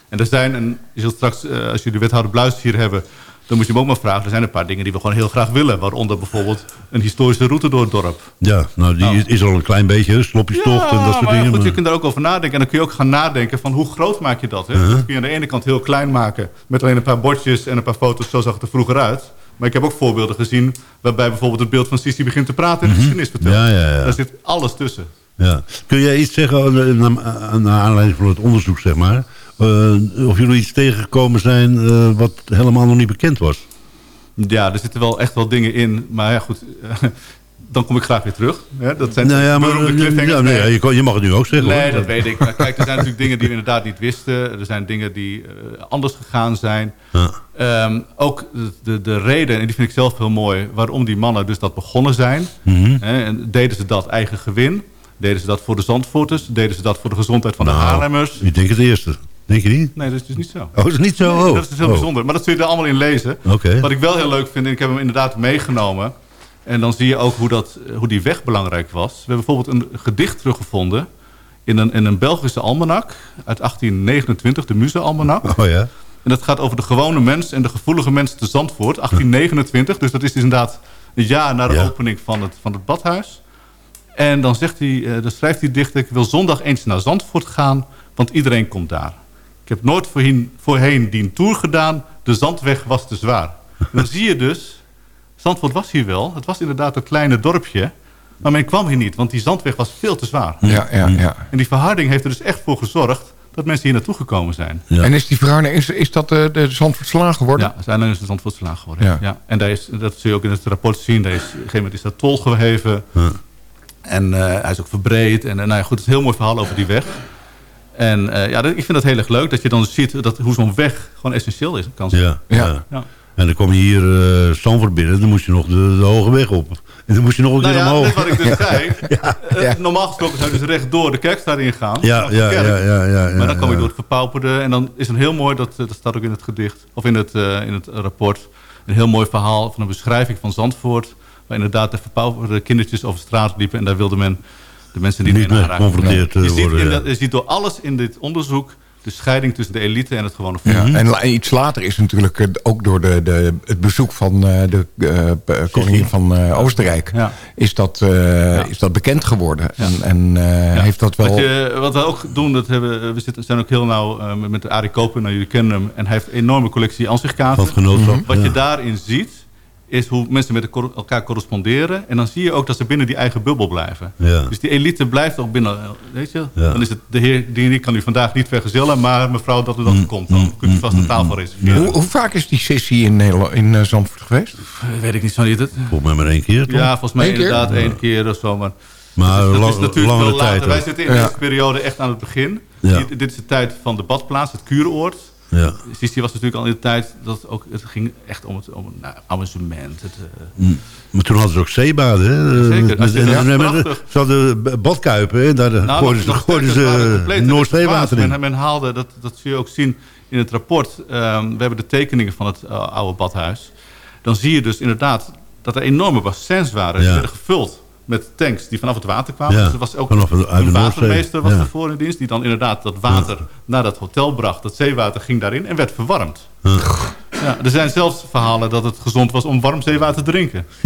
En er zijn, en je zult straks, eh, als jullie wethouder Bluis hier hebben, dan moet je hem ook maar vragen. Er zijn een paar dingen die we gewoon heel graag willen. Waaronder bijvoorbeeld een historische route door het dorp. Ja, nou die Nou. is- is al een klein beetje, slopjestocht en dat soort maar dingen. goed, je kunt daar ook over nadenken. En dan kun je ook gaan nadenken van hoe groot maak je dat. Hè? Uh-huh. Dat kun je aan de ene kant heel klein maken. Met alleen een paar bordjes en een paar foto's. Zo zag het er vroeger uit. Maar ik heb ook voorbeelden gezien... waarbij bijvoorbeeld het beeld van Sissi begint te praten... en de geschiedenis vertelt. Mhm. Ja, ja, ja. Daar zit alles tussen. Ja. Kun jij iets zeggen aan- aan- naar aanleiding van het onderzoek, zeg maar? Eh, of jullie iets tegengekomen zijn eh, wat helemaal nog niet bekend was? Ja, er zitten wel echt wel dingen in. Maar ja, goed... dan kom ik graag weer terug. Dat zijn nou ja, maar ja, nee, je, kan, je mag het nu ook zeggen. Nee, hoor. dat weet ik. Maar kijk, er zijn natuurlijk dingen die we inderdaad niet wisten. Er zijn dingen die eh, anders gegaan zijn. Ja. Ehm, ook de, de, de reden, en die vind ik zelf heel mooi... waarom die mannen dus dat begonnen zijn. Mhm. Hè, en deden ze dat eigen gewin? Deden ze dat voor de Zandvoorters? Deden ze dat voor de gezondheid van de Nou, Haarlemmers? Ik denk het eerste. Denk je niet? Nee, dat is dus niet zo. Oh, is het niet zo? Nee, Oh. dat is dus heel Oh. bijzonder. Maar dat zul je er allemaal in lezen. Oké. Wat ik wel heel leuk vind, en ik heb hem inderdaad meegenomen... en dan zie je ook hoe, dat, hoe die weg belangrijk was. We hebben bijvoorbeeld een gedicht teruggevonden... in een, in een Belgische almanak uit 1829, de Muze-almanak. Oh ja. En dat gaat over de gewone mens en de gevoelige mens te Zandvoort, 1829. Dus dat is dus inderdaad een jaar na de Ja. opening van het, van het badhuis. En dan, zegt hij, eh, dan schrijft hij dichter... ik wil zondag eens naar Zandvoort gaan, want iedereen komt daar. Ik heb nooit voorheen, voorheen die tour gedaan. De zandweg was te zwaar. En dan zie je dus... Zandvoort was hier wel. Het was inderdaad een kleine dorpje. Maar men kwam hier niet, want die zandweg was veel te zwaar. Ja, ja, ja. En die verharding heeft er dus echt voor gezorgd... dat mensen hier naartoe gekomen zijn. Ja. En is die verharding, is, is dat de, de Zandvoortslaan geworden? Ja, uiteindelijk is de Zandvoortslaan geworden. Ja. Ja. En daar is, dat zul je ook in het rapport zien. Daar is, op een gegeven moment is dat tol geheven. Ja. En eh, hij is ook verbreed. En eh, nou ja, goed, het is een heel mooi verhaal over die weg. En eh, ja, dat- ik vind dat heel erg leuk dat je dan ziet dat, hoe zo'n weg gewoon essentieel is. Kan zijn. Ja, Ja. ja. En dan kom je hier uh, Zandvoort binnen, dan moest je nog de, de hoge weg op. En dan moest je nog een Nou keer ja, omhoog. net wat ik dus zei. Eh, ja. Normaal gesproken zou je dus rechtdoor de kerkstraat ingaan. Ja, ja, ja, ja, ja, ja, Maar dan kom je ja. door het verpauperde. En dan is het heel mooi, dat, dat staat ook in het gedicht. Of in het, eh, in het rapport. Een heel mooi verhaal van een beschrijving van Zandvoort. Waar inderdaad de verpauperde kindertjes over straat liepen. En daar wilde men de mensen die Niet mee mee aanraken. geconfronteerd, je, eh, ziet worden, in ja. dat- je ziet door alles in dit onderzoek de scheiding tussen de elite en het gewone volk. Ja, en la- iets later is natuurlijk eh, ook door de, de, het bezoek van eh, de eh, p- koningin van eh, Oostenrijk... Ja. Is, dat, eh, is dat bekend geworden. En, en eh, Ja. heeft dat wel... Wat, je, wat we ook doen, dat hebben, we zitten, zijn ook heel nauw eh, met, Arie Koper. Nou, jullie kennen hem. En hij heeft een enorme collectie ansichtkaarten. Van het genootschap, Wat ja. je daarin ziet, is hoe mensen met elkaar- corresponderen. En dan zie je ook dat ze binnen die eigen bubbel blijven. Ja. Dus die elite blijft ook binnen. Weet je? Ja. Dan is het, de heer die kan u vandaag niet vergezellen. Maar mevrouw, dat u dat Mm, komt. Dan kunt u vast een tafel reserveren. hoe, hoe vaak is die sessie in, Nederland, in eh, Zandvoort geweest? Weet ik niet zo niet. Het- Volgens mij maar één keer, toch? Ja, volgens mij Eén keer? inderdaad één keer of zo. Maar Maar dat is, dat is natuurlijk langere wel later. tijd Wij zitten in Ja. deze periode echt aan het begin. Ja. Dit, dit is de tijd van de badplaats, het kuuroord. Ja. Sissi was natuurlijk al in de tijd dat ook, het ging echt om het om nou, amusement. Het, eh, Mm. Maar toen hadden ze ook zeebaden, hè? Zeker, je- Met-. Ze hadden badkuipen, hè? Daar nou, gooiden ze, gooiden ze complete Noordzeewater in. Men, men haalde, dat, dat zul je ook zien in het rapport. Ehm, we hebben de tekeningen van het eh, oude badhuis. Dan zie je dus inderdaad dat er enorme bassins waren. Die Ja. werden gevuld met tanks die vanaf het water kwamen. Ja, Dus er was ook een watermeester was Ja. ervoor in dienst. Die dan inderdaad dat water naar dat hotel bracht. Dat zeewater ging daarin en werd verwarmd. Ja, er zijn zelfs verhalen dat het gezond was om warm zeewater te drinken.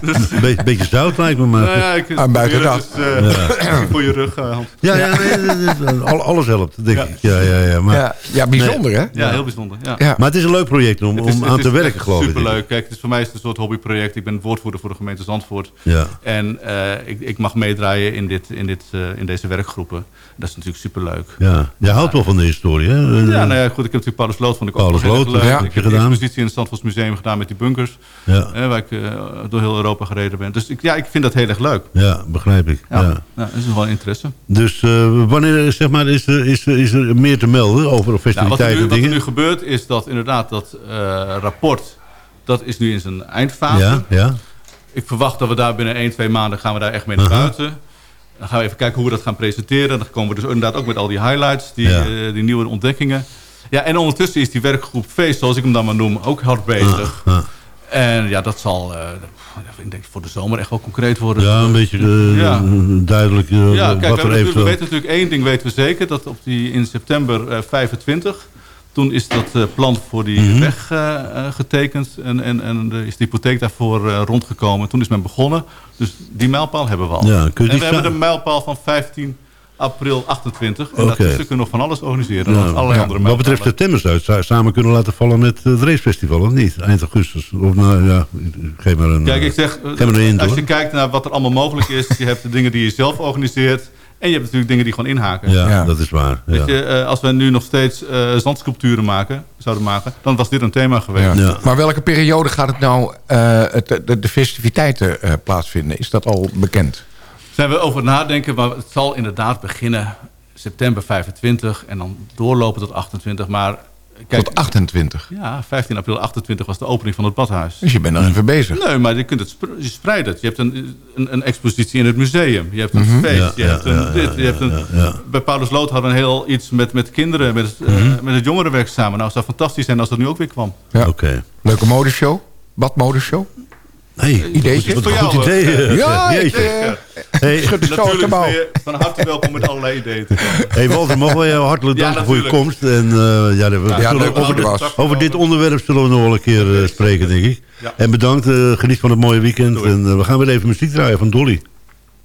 Een beetje, beetje zout lijkt me maar. Nou ja, ik, Aan buitendag. Dus, eh, voor je rug, eh, Hans. Ja, ja nee, alles helpt, denk Ja. ik. Ja, ja, ja. Maar, ja, ja, bijzonder hè? Ja, heel bijzonder. Ja. Ja. maar het is een leuk project om, is- om aan te werken, geloof ik. Superleuk. Kijk, het is voor mij is het een soort hobbyproject. Ik ben woordvoerder voor de gemeente Zandvoort. Ja. En eh, ik, ik mag meedraaien in, dit, in, dit, eh, in deze werkgroepen. Dat is natuurlijk superleuk. Ja, jij houdt wel van de historie, hè? Ja, nou ja, goed. Ik heb natuurlijk Paulus Lood vond ik ook Paulus leuk. ja, ik heb een expositie in het Zandvoorts Museum gedaan met die bunkers. Ja. eh, waar ik eh, door heel Europa gereden ben. Dus ik, ja, ik vind dat heel erg leuk. ja, begrijp ik. Ja, Ja. ja. dat is wel interesse. Dus eh, wanneer zeg maar, is, er, is, er, is er meer te melden over Nou, wat, er festiviteiten nu, en wat er nu gebeurt is dat inderdaad dat eh, rapport... dat is nu in zijn eindfase. Ja, ja. Ik verwacht dat we daar binnen 1, 2 maanden gaan we daar echt mee naar buiten. Dan gaan we even kijken hoe we dat gaan presenteren. Dan komen we dus inderdaad ook met al die highlights, die, Ja. die nieuwe ontdekkingen. Ja, en ondertussen is die werkgroep Feest, zoals ik hem dan maar noem, ook hard bezig. Ah, ah. En ja, dat zal, eh, ik denk voor de zomer echt wel concreet worden. Ja, een beetje eh, Ja. duidelijk eh, Ja, kijk, wat er natuurlijk, we eventueel... weten natuurlijk één ding weten we zeker. Dat op die, in september eh, 25, toen is dat plan voor die Mhm. weg getekend. En, en, en is de hypotheek daarvoor rondgekomen. Toen is men begonnen. Dus die mijlpaal hebben we al. Ja, kun je en we hebben de mijlpaal van 15 april 28. En Oké. daartussen kunnen nog van alles organiseren. Allerlei ja. andere Wat betreft mijlpalen. september zou je samen kunnen laten vallen met het racefestival, of niet? Eind augustus. Of nou ja, geef maar een... Kijk, eh, ik zeg, eh, geef maar een hint, als hoor. je kijkt naar wat er allemaal mogelijk is. Je hebt de dingen die je zelf organiseert. En je hebt natuurlijk dingen die gewoon inhaken. Ja, Ja. dat is waar. Ja. Weet je, eh, als we nu nog steeds eh, zandsculpturen maken, zouden maken, dan was dit een thema geweest. Ja. Ja. Maar welke periode gaat het nou eh, het, de, de festiviteiten eh, plaatsvinden? Is dat al bekend? Zijn we over nadenken, maar het zal inderdaad beginnen september 25 en dan doorlopen tot 28. Maar kijk, Tot 28. ja, 15 april 28 was de opening van het badhuis. Dus je bent nog even bezig. Nee, maar je kunt het spre- je spreidt het. Je hebt een, een, een expositie in het museum. Je hebt een Mhm. feest. Ja, je ja, hebt een ja, dit. Je ja, hebt een, ja, ja. Bij Paulus Lood hadden we een heel iets met, met kinderen, met het, eh, Mhm. met het jongerenwerk samen. Nou, het zou fantastisch zijn als dat nu ook weer kwam. Ja. Oké. Leuke modeshow? Badmodeshow? Nee, Ideetje? Wat een goed jou, idee. eh, eh, Ja, ik, jeetje. eh, Hey, schud het zo uit de Natuurlijk mouw. ben je van harte welkom met allerlei ideeën hey Walter, mogen wij jou hartelijk Ja, danken voor je komst. En uh, ja, we Ja, zullen er was. over dit onderwerp zullen we nog wel een keer eh, spreken, denk ik. Ja. En bedankt, eh, geniet van het mooie weekend. Doei. En eh, we gaan weer even muziek draaien van Dolly.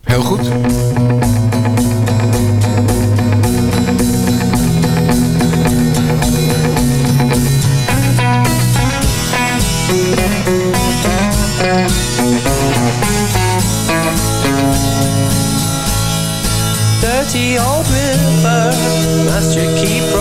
Heel goed. Dirty old river, must you keep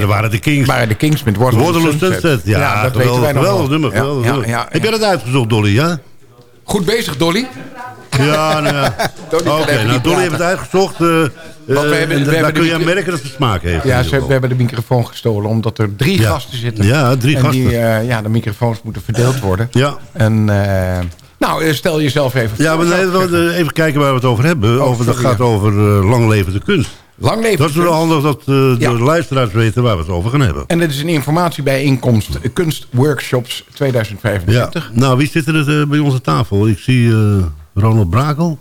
dat waren de Kings. Maar de Kings met Waterloo, Waterloo Sunset. Ja, dat geweldig, weten wij nog geweldig wel. nummer. Ja, geweldig ja, nummer. ja, Heb jij dat uitgezocht, Dolly, ja? Goed bezig, Dolly. Ja, nou ja. Dolly Oké, nou Dolly heeft het uitgezocht. eh, eh, we hebben- en we daar kun je aan merken dat ze smaak heeft. Ja, ieder ze, we hebben de microfoon gestolen omdat er drie Ja. gasten zitten. Ja, drie en gasten. Die, eh, ja, de microfoons moeten verdeeld worden. Ja. En, eh, nou, eh, stel jezelf even voor. Ja, maar nee, even kijken waar we het over hebben. Oh, over, dat gaat over eh, lang leven de kunst. Lang leven Dat is wel handig dat eh, Ja. de luisteraars weten waar we het over gaan hebben. En dit is een informatiebijeenkomst eh, Kunstworkshops 2025. Ja. Nou, wie zit er eh, bij onze tafel? Ik zie Ronald Brakel.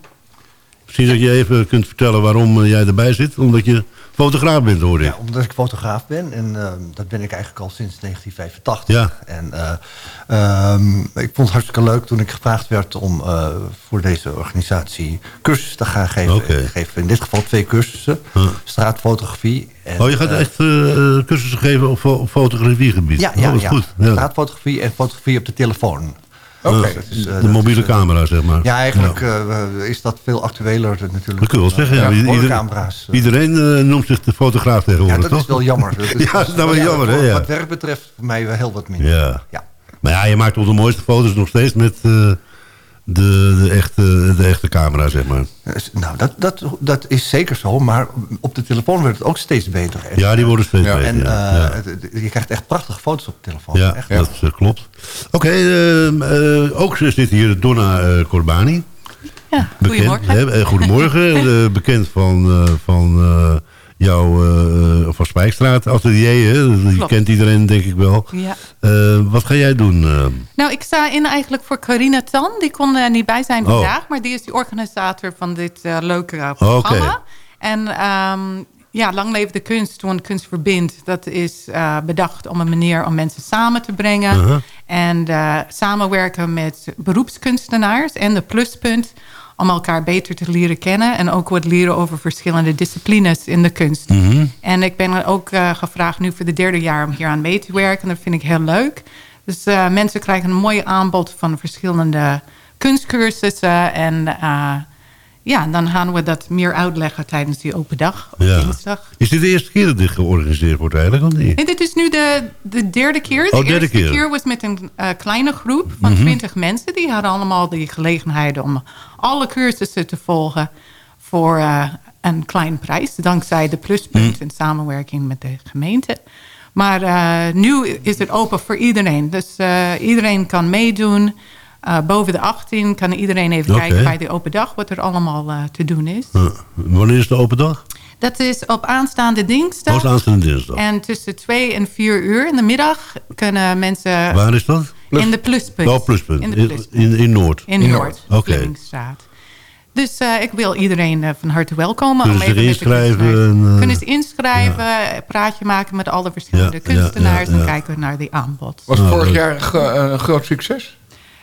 Misschien dat je even kunt vertellen waarom jij erbij zit. Omdat je fotograaf bent, hoor ik. Ja, omdat ik fotograaf ben. En eh, dat ben ik eigenlijk al sinds 1985. Ja. En eh, ehm, ik vond het hartstikke leuk toen ik gevraagd werd om eh, voor deze organisatie cursussen te gaan geven. Ik geef in dit geval twee cursussen. Straatfotografie. En, oh, je gaat eh, echt cursussen geven op, fo- op fotografiegebied? Ja, Oh, ja, dat is ja. goed. Ja. straatfotografie en fotografie op de telefoon. Oké. Dus eh, de mobiele is, eh, camera, zeg maar. Ja, eigenlijk eh, is dat veel actueler natuurlijk. Dat kun je wel zeggen. Ja. Ja, Ieder- gewone camera's. eh. iedereen noemt zich de fotograaf Ja, tegenwoordig, dat is wel jammer. Dat is, ja, dat is nou wel jammer, hè? Ja. Wat werk betreft voor mij wel heel wat minder. Ja. Ja. Maar ja, je maakt toch de mooiste foto's nog steeds met eh, de, de, echte, de echte camera, zeg maar. Nou, dat, dat, dat is zeker zo, maar op de telefoon wordt het ook steeds beter. En, Ja, die worden steeds beter, En ja, eh, ja. het- je krijgt echt prachtige foto's op de telefoon. Ja, echt. dat eh, klopt. Oké, ehm, eh, ook zit hier Donna eh, Corbani. Ja, Bekend, goedemorgen. hè, eh, goedemorgen, eh, bekend van, eh, van eh, jouw eh, van Spijkstraat atelier. Hè? Klopt. kent iedereen denk ik wel. Ja. Eh, wat ga jij doen? eh? Nou, ik sta in eigenlijk voor Carina Tan. Die kon er niet bij zijn Oh. vandaag. Maar die is de organisator van dit leuke programma. Oké. En ehm, ja, Lang Leven de Kunst, want Kunst Verbindt... dat is bedacht om een manier om mensen samen te brengen. Uh-huh. En samenwerken met beroepskunstenaars en de pluspunt... om elkaar beter te leren kennen. En ook wat leren over verschillende disciplines in de kunst. Mhm. En ik ben ook eh, gevraagd nu voor de derde jaar om hier aan mee te werken. Dat vind ik heel leuk. Dus eh, mensen krijgen een mooi aanbod van verschillende kunstcursussen. En eh, ja, dan gaan we dat meer uitleggen tijdens die open dag op Ja. dinsdag. Is dit de eerste keer dat dit georganiseerd wordt eigenlijk, of niet? En dit is nu de, de derde keer. De Oh, derde eerste keer. keer. was met een eh, kleine groep van Mhm. 20 mensen. Die hadden allemaal die gelegenheid om alle cursussen te volgen voor eh, een klein prijs. Dankzij de pluspunt Mhm. in samenwerking met de gemeente. Maar eh, nu is het open voor iedereen. Dus iedereen kan meedoen. Eh, boven de 18 kan iedereen even kijken bij de open dag... wat er allemaal eh, te doen is. Eh, wanneer is de open dag? Dat is op aanstaande dinsdag. Oh, is aanstaande dinsdag. En tussen 2 en 4 uur in de middag kunnen mensen... Waar is dat? In de pluspunt. Oh, pluspunt. In de In, pluspunt. in, in Noord? In, Noord, Oké. Flemmingstraat. Dus eh, ik wil iedereen van harte welkomen. Kunnen om ze inschrijven en, Kunnen ze inschrijven, praatje maken met alle verschillende Ja, kunstenaars... ja, ja. en kijken naar die aanbod. Was het vorig jaar een groot succes?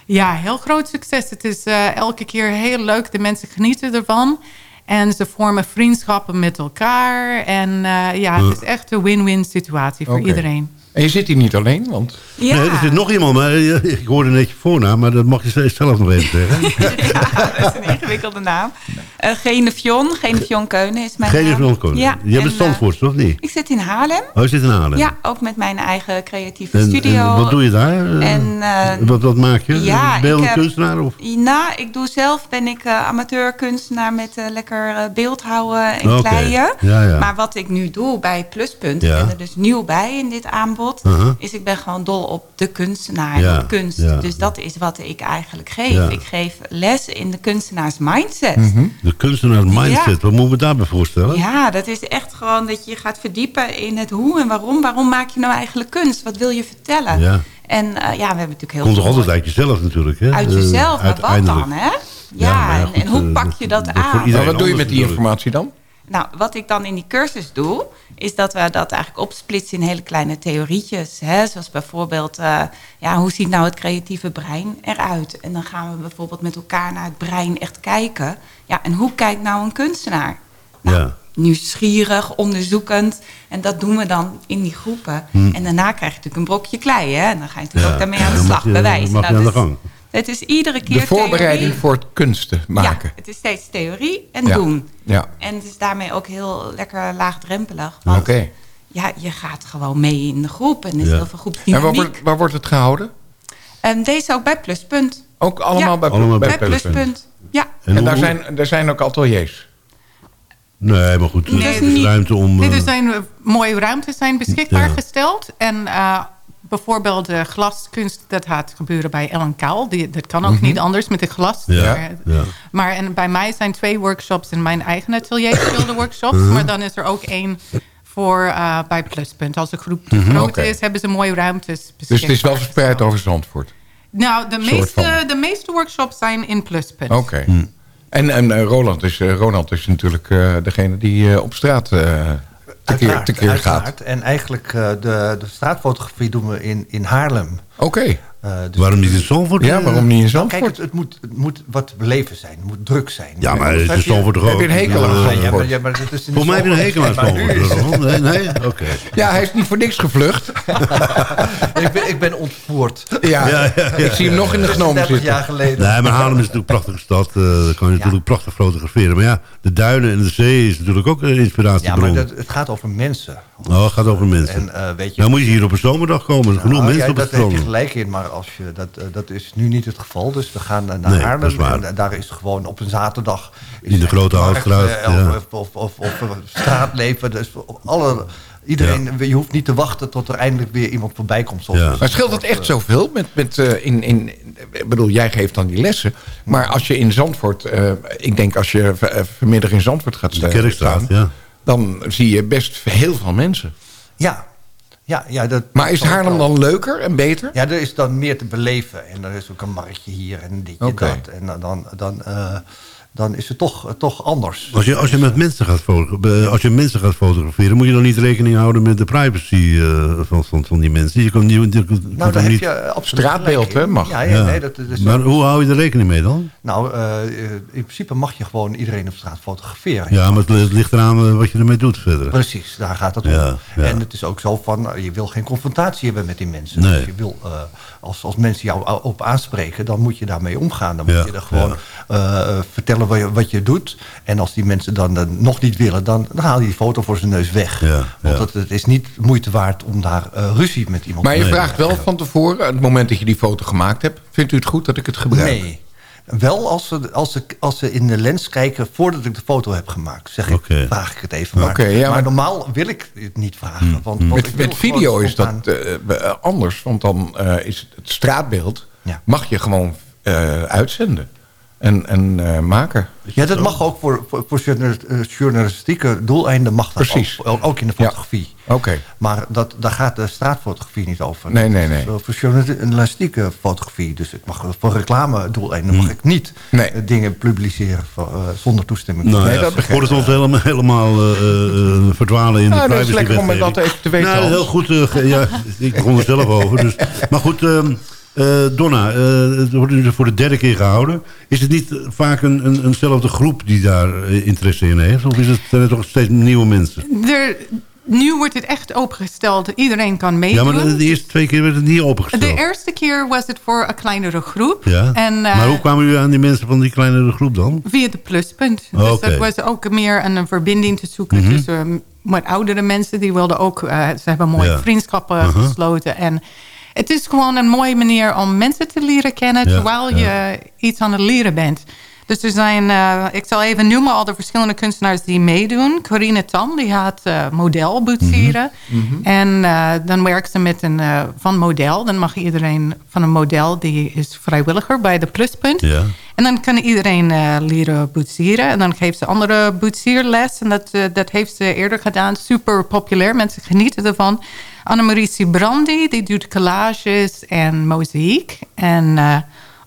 Ja, heel groot succes. Het is eh, elke keer heel leuk. De mensen genieten ervan. En ze vormen vriendschappen met elkaar. En eh, ja, het is echt een win-win situatie voor iedereen. En je zit hier niet alleen, want... Ja. Nee, er zit nog iemand, maar eh, ik hoorde net je voornaam, maar dat mag je zelf nog even zeggen. dat is een ingewikkelde naam. Uh, Genevion, Genevion Keunen is mijn Geen naam. Koning. Ja, Jij bent en, eh, Zandvoort, of niet? Ik zit in Haarlem. Oh, je zit in Haarlem. Ja, ook met mijn eigen creatieve En, studio. en wat doe je daar? Eh, En, eh, wat, wat maak je? Ja, Beeldend kunstenaar? Of? Nou, ik doe zelf, ben ik eh, amateurkunstenaar met eh, lekker eh, beeldhouden en kleien. ja, ja. Maar wat ik nu doe bij Pluspunt, Ja. ik ben er dus nieuw bij in dit aanbod, Uh-huh. is ik ben gewoon dol op de kunstenaar, Ja, op kunst. ja. Dus dat is wat ik eigenlijk geef. Ja. Ik geef les in de kunstenaars mindset. De kunstenaar mindset, Ja. wat moeten we daarbij voorstellen? Ja, dat is echt gewoon dat je gaat verdiepen in het hoe en waarom. Waarom maak je nou eigenlijk kunst? Wat wil je vertellen? Ja. En eh, ja, we hebben natuurlijk heel Komt veel altijd uit jezelf natuurlijk, hè? uit Eh, jezelf, maar wat dan, hè? Ja, Ja, maar ja, en, en hoe eh, pak je dat, aan? Maar wat doe je met die informatie dan? Nou, wat ik dan in die cursus doe, is dat we dat eigenlijk opsplitsen in hele kleine theorietjes. Hè? Zoals bijvoorbeeld, eh, ja, hoe ziet nou het creatieve brein eruit? En dan gaan we bijvoorbeeld met elkaar naar het brein echt kijken. Ja, en hoe kijkt nou een kunstenaar? Ja. Nieuwsgierig, onderzoekend. En dat doen we dan in die groepen. Hm. En daarna krijg je natuurlijk een brokje klei. Hè? En dan ga je natuurlijk Ja. ook daarmee aan de slag bewijzen. Nou, aan de dus gang. Het is iedere keer De voorbereiding theorie. voor het kunsten maken. Ja, het is steeds theorie en Ja. doen. Ja. En het is daarmee ook heel lekker laagdrempelig. Oké. Ja, je gaat gewoon mee in de groep. En er is Ja. heel veel En waar groepsdynamiek. wordt, waar wordt het gehouden? En deze ook bij Pluspunt. Ook allemaal Ja, bij, Allemaal bij bij Pluspunt? Pluspunt. Ja. En, En daar, zijn, daar zijn ook ateliers? Nee, maar goed, Nee, er is niet- ruimte om... Nee, eh, er zijn eh, mooie ruimtes zijn beschikbaar Ja. gesteld. En eh, bijvoorbeeld de glaskunst, dat gaat gebeuren bij Ellen Kaal. Die, dat kan ook Mhm. niet anders met de glas. Ja, Maar, ja. maar en bij mij zijn twee workshops in mijn eigen atelier schilderworkshops. Mhm. Maar dan is er ook één voor eh, bij Pluspunt. Als de groep te Mhm. groot is, hebben ze mooie ruimtes. Dus het is wel verspreid over Zandvoort? Nou, de meeste, de meeste workshops zijn in Pluspunt. Oké. En, en eh, Roland, is, eh, Ronald is natuurlijk eh, degene die eh, op straat eh tekeer, Uiteraard, tekeer gaat. uiteraard. En eigenlijk uh, de, de straatfotografie doen we in, in Haarlem. Oké. Uh, dus waarom niet in Zandvoort? Ja, waarom niet in Nou, Zandvoort? kijk, het, het, moet, het moet wat beleven zijn. Het moet druk zijn. Ja, maar Anders het is Zandvoort toch ook? Heb je een hekel aan Ja, Ja, Zandvoort? maar, ja, maar dat is in Voor mij heb je een hekel aan maar Zandvoort. Nee, nee? Oké. Ja, hij is niet voor niks gevlucht. ik, ben, ik ben ontvoerd. Ja, Ja, ja, ja. ik zie hem nog in de genomen 30 zitten. jaar geleden. Nee, maar Haarlem is natuurlijk een prachtige stad. eh daar kan je natuurlijk prachtig fotograferen. Maar ja, de duinen en de zee is natuurlijk ook een Ja, inspiratiebron. maar dat, het gaat over mensen. Oh, het gaat over mensen. En, eh, weet je, nou moet je hier op een zomerdag komen. Er zijn genoeg Nou, mensen ja, op het dat heb je gelijk in, maar als je, dat, eh, dat is nu niet het geval. Dus we gaan eh, naar Nee, Haarlem. dat is waar. en daar is gewoon op een zaterdag... is In de grote Houtstraat, ja. Of, of, of, of, of straatleven. Dus alle, iedereen, je hoeft niet te wachten tot er eindelijk weer iemand voorbij komt. zoals- Maar scheelt het echt zoveel? Met, met, in, in, ik bedoel, jij geeft dan die lessen. Maar als je in Zandvoort... eh, ik denk als je vanmiddag in Zandvoort gaat staan... Kerkstraat, ja. Dan zie je best heel veel mensen. Ja. Ja, ja, dat, Maar is Haarlem dan leuker en beter? Ja, er is dan meer te beleven. En er is ook een marktje hier en ditje Oké. dat. En dan, dan, dan, eh, dan is het toch, toch anders. Als je, als, je met mensen gaat als je mensen gaat fotograferen... moet je dan niet rekening houden met de privacy eh, van, van, van die mensen. Je kan, niet- je, kunt Nou, daar heb niet... je absoluut Straatbeeld, hè, mag. Ja, ja, nee, dat is maar hoe hou je er rekening mee dan? Nou, eh, eh, in principe mag je gewoon iedereen op straat fotograferen. Ja, maar het, het ligt eraan wat je ermee doet verder. Precies, daar gaat het om. Ja, ja. En het is ook zo van, je wil geen confrontatie hebben met die mensen. Nee. Dus je wil, eh, als, als mensen jou op aanspreken, dan moet je daarmee omgaan. Dan Ja, moet je er gewoon eh, wat je, wat je doet. En als die mensen dan eh, nog niet willen, dan, dan haal je die foto voor zijn neus weg. Want Het, het is niet moeite waard om daar eh, ruzie met iemand Maar je te vraagt wel van tevoren, het moment dat je die foto gemaakt hebt... vindt u het goed dat ik het gebruik? Nee. Wel als ze, als, ze, als ze in de lens kijken voordat ik de foto heb gemaakt. Zeg ik, vraag ik het even. Maar, ja, maar maar- normaal wil ik het niet vragen. Want, want Met, video is dat eh, anders, want dan is het straatbeeld... mag je gewoon eh, uitzenden en, en eh, maken. Ja, dat mag ook voor, voor, eh, journalistieke doeleinden mag dat Precies. Ook, ook in de fotografie. Oké. Maar dat, daar gaat de straatfotografie niet over. Nee, nee, Dat nee. wel Voor journalistieke fotografie. Dus ik mag, voor reclame doeleinden mag ik niet eh, dingen publiceren voor, eh, zonder toestemming. Nou ja, voordat we ons helemaal, helemaal eh, eh, verdwalen in Nou, de dat is privacy lekker om dat even te weten, Nou, heel goed. eh, ja, ik begon er zelf over. Dus. Maar goed, ehm, eh, Donna, eh, het wordt nu voor de derde keer gehouden. Is het niet vaak een, een, eenzelfde groep die daar eh, interesse in heeft? Of is het, zijn er toch steeds nieuwe mensen? Er, nu wordt het echt opengesteld. Iedereen kan meedoen. Ja, maar de, eerste twee keer werd het niet opengesteld. De eerste keer was het voor een kleinere groep. Ja? En, maar hoe kwamen jullie aan die mensen van die kleinere groep dan? Via de pluspunt. Oh, dus dat was ook meer een, verbinding te zoeken Mhm. tussen um, wat oudere mensen. Die wilden ook, ze hebben mooie Ja. vriendschappen Uh-huh. gesloten. En het is gewoon een mooie manier om mensen te leren kennen... Terwijl je iets aan het leren bent. Dus er zijn, eh, ik zal even noemen al de verschillende kunstenaars die meedoen. Corine Tam, die gaat eh, model boetseren. En eh, dan werkt ze met een van model. Dan mag iedereen van een model, die is vrijwilliger bij de pluspunt. Ja. En dan kan iedereen leren boetseren. En dan geeft ze andere boetsierles. En dat, dat heeft ze eerder gedaan. Super populair. Mensen genieten ervan. Annemarie Sibrandi, die doet collages en mozaïek. En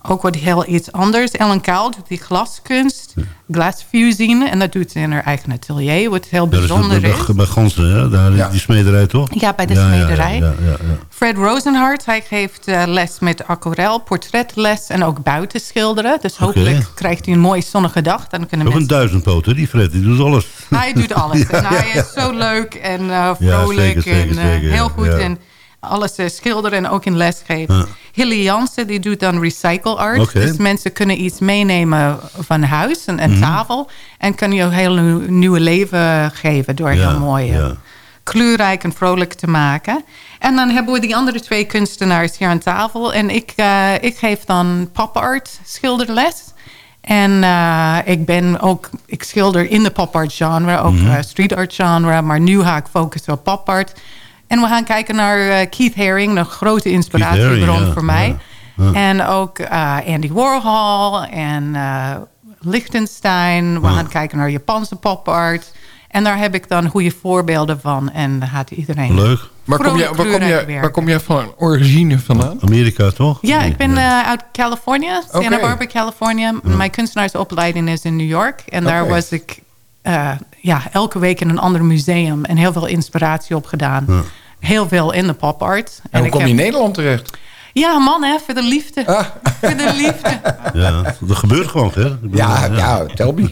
ook wat heel iets anders. Ellen Kaal doet die glaskunst. Glasfusing. En dat doet ze in haar eigen atelier. Wat heel Ja, dat is bijzonder bij, is. bij, bij Gansen, hè? Daar, die smederij toch? Ja, bij de Ja, ja, smederij. Ja, ja, ja, Fred Rosenhart, hij geeft eh, les met aquarel, portretles en ook buiten schilderen. Dus hopelijk krijgt hij een mooie zonnige dag. Dan kunnen Ook een mensen... duizendpoot, hè? Die Fred, die doet alles. Hij doet alles. Ja, en hij ja, is zo leuk en uh, Ja, vrolijk zeker, en uh, zeker, heel goed. ja. En alles uh, schilderen en ook in les geven. Ja. Hilly Jansen die doet dan recycle art. Dus mensen kunnen iets meenemen van huis, een Mhm. tafel. En kunnen je een heel nieuw- nieuwe leven geven door Ja, heel mooi... ja. kleurrijk en vrolijk te maken. En dan hebben we die andere twee kunstenaars hier aan tafel. En ik, eh, ik geef dan pop art schilderles. En eh, ik ben ook, ik schilder in de pop art genre, ook eh, street art genre. Maar nu ga ik focussen op pop art. En we gaan kijken naar eh, Keith Haring, een grote inspiratiebron ja, voor mij. ja, ja. En ook eh, Andy Warhol en eh Liechtenstein. We gaan kijken naar Japanse pop art. En daar heb ik dan goede voorbeelden van. En daar gaat iedereen... Leuk. Waar kom, jij, waar, kom jij, waar kom jij van origine vandaan? Amerika, toch? Ja, ik ben eh, uit California, Santa. Barbara, California. Mijn kunstenaarsopleiding is in New York. En daar was ik eh, ja, elke week in een ander museum. En heel veel inspiratie opgedaan. Heel veel in de pop art. En hoe ik kom je heb- in Nederland terecht? Ja, man, hè, voor de liefde. Ah. Voor de liefde. Ja, dat gebeurt gewoon, hè? Bedoel, Ja, ja, tel me.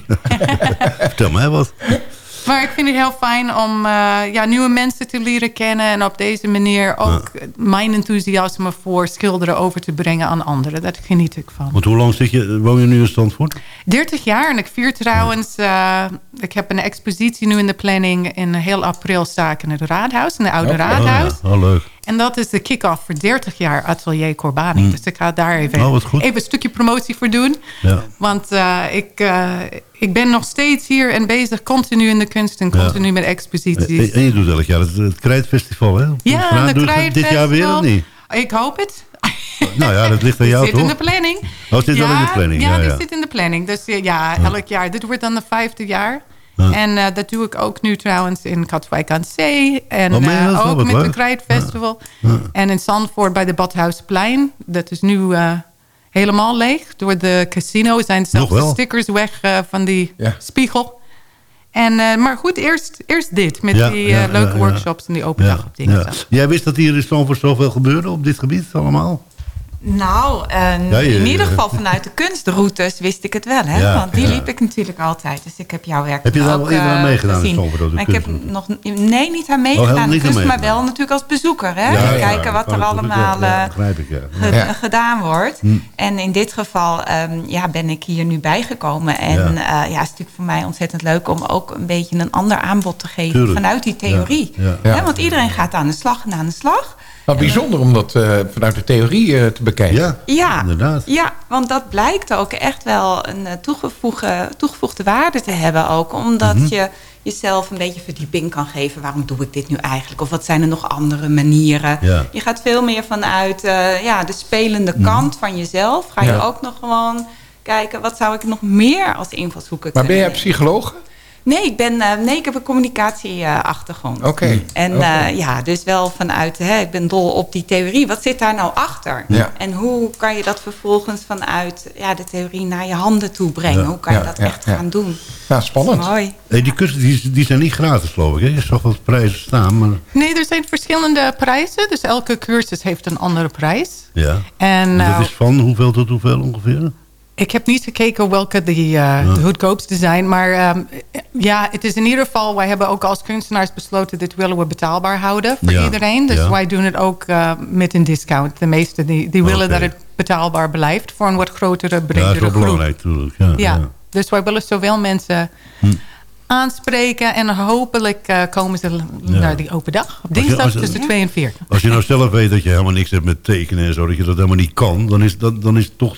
Vertel mij wat. Maar ik vind het heel fijn om eh, ja, nieuwe mensen te leren kennen. En op deze manier ook mijn enthousiasme voor schilderen over te brengen aan anderen. Daar geniet ik van. Want hoe lang zit je, woon je nu in Zandvoort? 30 jaar en ik vier trouwens... eh, ik heb een expositie nu in de planning. In heel april sta ik in het Raadhuis, in de Oude Oh, Raadhuis. ja. Oh, leuk. En dat is de kick-off voor 30 jaar Atelier Corbani. Mm. Dus ik ga daar even, Oh, even een stukje promotie voor doen. Ja. Want eh, ik, eh, ik ben nog steeds hier en bezig continu in de kunst en Ja. continu met exposities. En, en je doet elk jaar het, het Krijtfestival, hè? Ja, het dit jaar weer of niet? Ik hoop het. Nou ja, dat ligt aan jou zit toch? in de planning. Oh, het zit wel in de planning. Ja, Ja, dit ja. zit in de planning. Dus eh, ja, elk jaar. Dit wordt dan de vijfde jaar. Ja. En eh, dat doe ik ook nu trouwens in Katwijk aan Zee. En Oh, eh? Oh, ook met leuk. het Krijtfestival. Ja. En in Zandvoort bij de Badhuisplein. Dat is nu eh, helemaal leeg. Door de casino zijn zelfs de stickers weg eh, van die Ja. spiegel. En, eh, maar goed, eerst, eerst dit. Met Ja, die ja, leuke ja, ja. workshops en die open dag op dingen. ja. Jij wist dat hier in Stamford zoveel gebeurde op dit gebied allemaal? Nou, eh, Ja, je- in ieder geval vanuit de kunstroutes wist ik het wel. Hè? Ja, Want die ja. liep ik natuurlijk altijd. Dus ik heb jouw werk Heb je daar wel eerder aan eh, meegedaan in ik heb nog nee, niet aan Oh, meegedaan. aan maar wel natuurlijk als bezoeker. Hè? Kijken wat er natuurlijk, allemaal eh, ik, gedaan wordt. Hm. En in dit geval ehm, ja, ben ik hier nu bijgekomen. En Ja. het is natuurlijk voor mij ontzettend leuk om ook een beetje een ander aanbod te geven Tuurlijk. vanuit die theorie. Hè, Want iedereen gaat aan de slag en aan de slag. Wat bijzonder om dat eh, vanuit de theorie eh, te bekijken. Ja, inderdaad. Ja, want dat blijkt ook echt wel een eh, toegevoegde, toegevoegde waarde te hebben ook. Omdat Mhm. je jezelf een beetje verdieping kan geven. Waarom doe ik dit nu eigenlijk? Of wat zijn er nog andere manieren? Ja. Je gaat veel meer vanuit eh, ja, de spelende Mhm. kant van jezelf. Ga je Ja. ook nog gewoon kijken, wat zou ik nog meer als invalshoeken Maar ben kunnen jij psycholoog? Nee, ik, ben, eh, nee, ik heb een communicatieachtergrond. Oké. En Oké. eh, ja, dus wel vanuit, hè, ik ben dol op die theorie. Wat zit daar nou achter? Ja. En hoe kan je dat vervolgens vanuit ja, de theorie naar je handen toe brengen? Ja. Hoe kan je dat ja, echt ja. gaan doen? Ja, spannend. Mooi. Hey, die kursen die, die zijn niet gratis, geloof ik. Hè? Je zag wat prijzen staan, maar... Nee, er zijn verschillende prijzen. Dus elke cursus heeft een andere prijs. Ja. En, dat eh, is van hoeveel tot hoeveel ongeveer? Ik heb niet gekeken welke de, eh, de goedkoopste zijn. Maar ehm, ja, het is in ieder geval... Wij hebben ook als kunstenaars besloten... dit willen we betaalbaar houden voor Ja, iedereen. Dus ja. wij doen het ook eh, met een discount. De meesten die, die willen dat het betaalbaar blijft... voor een wat grotere, Ja, dat bredere is wel groep. belangrijk natuurlijk. Ja. Dus wij willen zoveel mensen Hm. aanspreken. En hopelijk eh, komen ze naar die open dag. Op Als je- dinsdag als je- tussen 2 en 4. Als je nou zelf weet dat je helemaal niks hebt met tekenen en zo... dat je dat helemaal niet kan, dan is, dat, dan is het toch...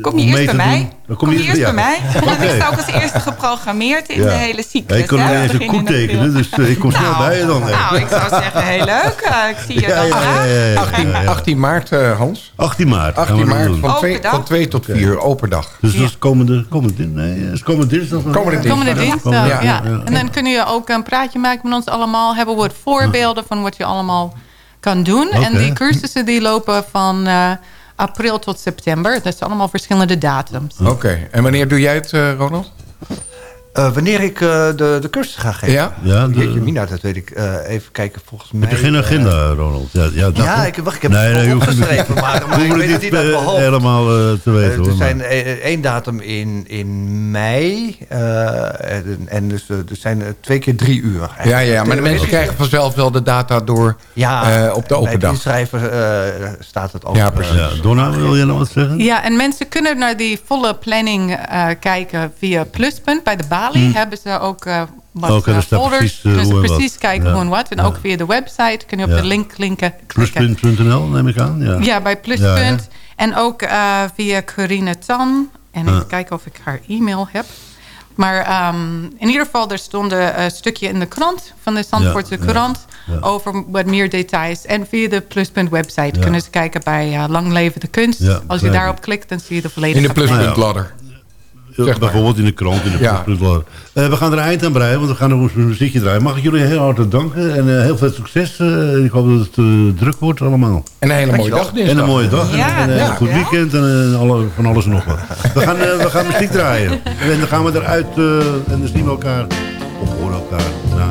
Kom om je eerst bij mij? doen- dan Kom je eerst bij mij? En dan Oké. is ook als eerste geprogrammeerd in Ja. de hele cyclus. Ja, ik kon eens een beginnen koe in april. tekenen, dus eh, ik kom snel Nou, bij je dan. hè. Nou, ik zou zeggen, heel leuk. Eh, ik zie je Ja, dan ja, graag. ja, ja, ja. 18, 18 maart, eh, Hans. 18 maart. gaan 18 we dat maart van Open 2, dag? van 2 tot 4, open dag. Dus dat is komende, komende, nee, is komende dinsdag. Komende dinsdag. Komende dinsdag, Komende- ja. ja, En dan kun je ook een praatje maken met ons allemaal. Hebben we wat voorbeelden van wat je allemaal kan doen. En die cursussen die lopen van eh, april tot september. Dat zijn allemaal verschillende datums. Oké. En wanneer doe jij het, eh, Ronald? Eh, wanneer ik eh, de, de cursus ga geven. Ja? Ja, de- Jeetje, Mina, dat weet ik. eh, even kijken, volgens mij... Heb je geen agenda, Ronald? Ja, ja, dat- Ja, ik, wacht, ik heb nee, het nee, opgeschreven, maar, maar we ik weet het niet uit mijn hoofd. helemaal eh, te weten. Hoor, er maar- zijn eh, één datum in, in mei. eh, en, en dus er zijn twee keer drie uur. Ja, ja, ja, maar de mensen krijgen vanzelf wel de data door Ja, eh, op de bij open dag. inschrijven eh, staat het ook. Ja, precies. Ja, Donna, wil je nog wat zeggen? Ja, en mensen kunnen naar die volle planning eh, kijken via Pluspunt. Bij de Bali Hm. hebben ze ook eh, wat daar eh, folders. precies, eh, kunnen ze hoe en precies wat. kijken Ja. hoe en wat. En Ja. ook via de website kun je op Ja. de link klinken, klikken. Pluspunt.nl, neem ik aan. Ja, Ja, bij Pluspunt. Ja, ja. En ook eh, via Corine Tan. En even kijken of ik haar e-mail heb. Maar ehm, in ieder geval, er stond een stukje in de krant van de Zandvoortse Ja, krant ja. over wat meer details. En via de Pluspunt website Ja. kunnen ze kijken bij eh, Lang Leven de Kunst. Ja, Als je daarop klikt, dan zie je de volledige In de planning. pluspuntladder. Ja, Zeg maar. bijvoorbeeld in de krant, in de Ja. Eh, we gaan er eind aan breien, want we gaan nog een muziekje draaien. Mag ik jullie heel hartelijk danken en eh, heel veel succes. Eh, ik hoop dat het druk wordt allemaal. En een hele mooie dag En dinsdag. een mooie dag. Ja, en, en, een goed weekend en alle, van alles en nog wat. We gaan, we gaan muziek draaien. En dan gaan we eruit eh, en dan zien we elkaar. Of horen elkaar na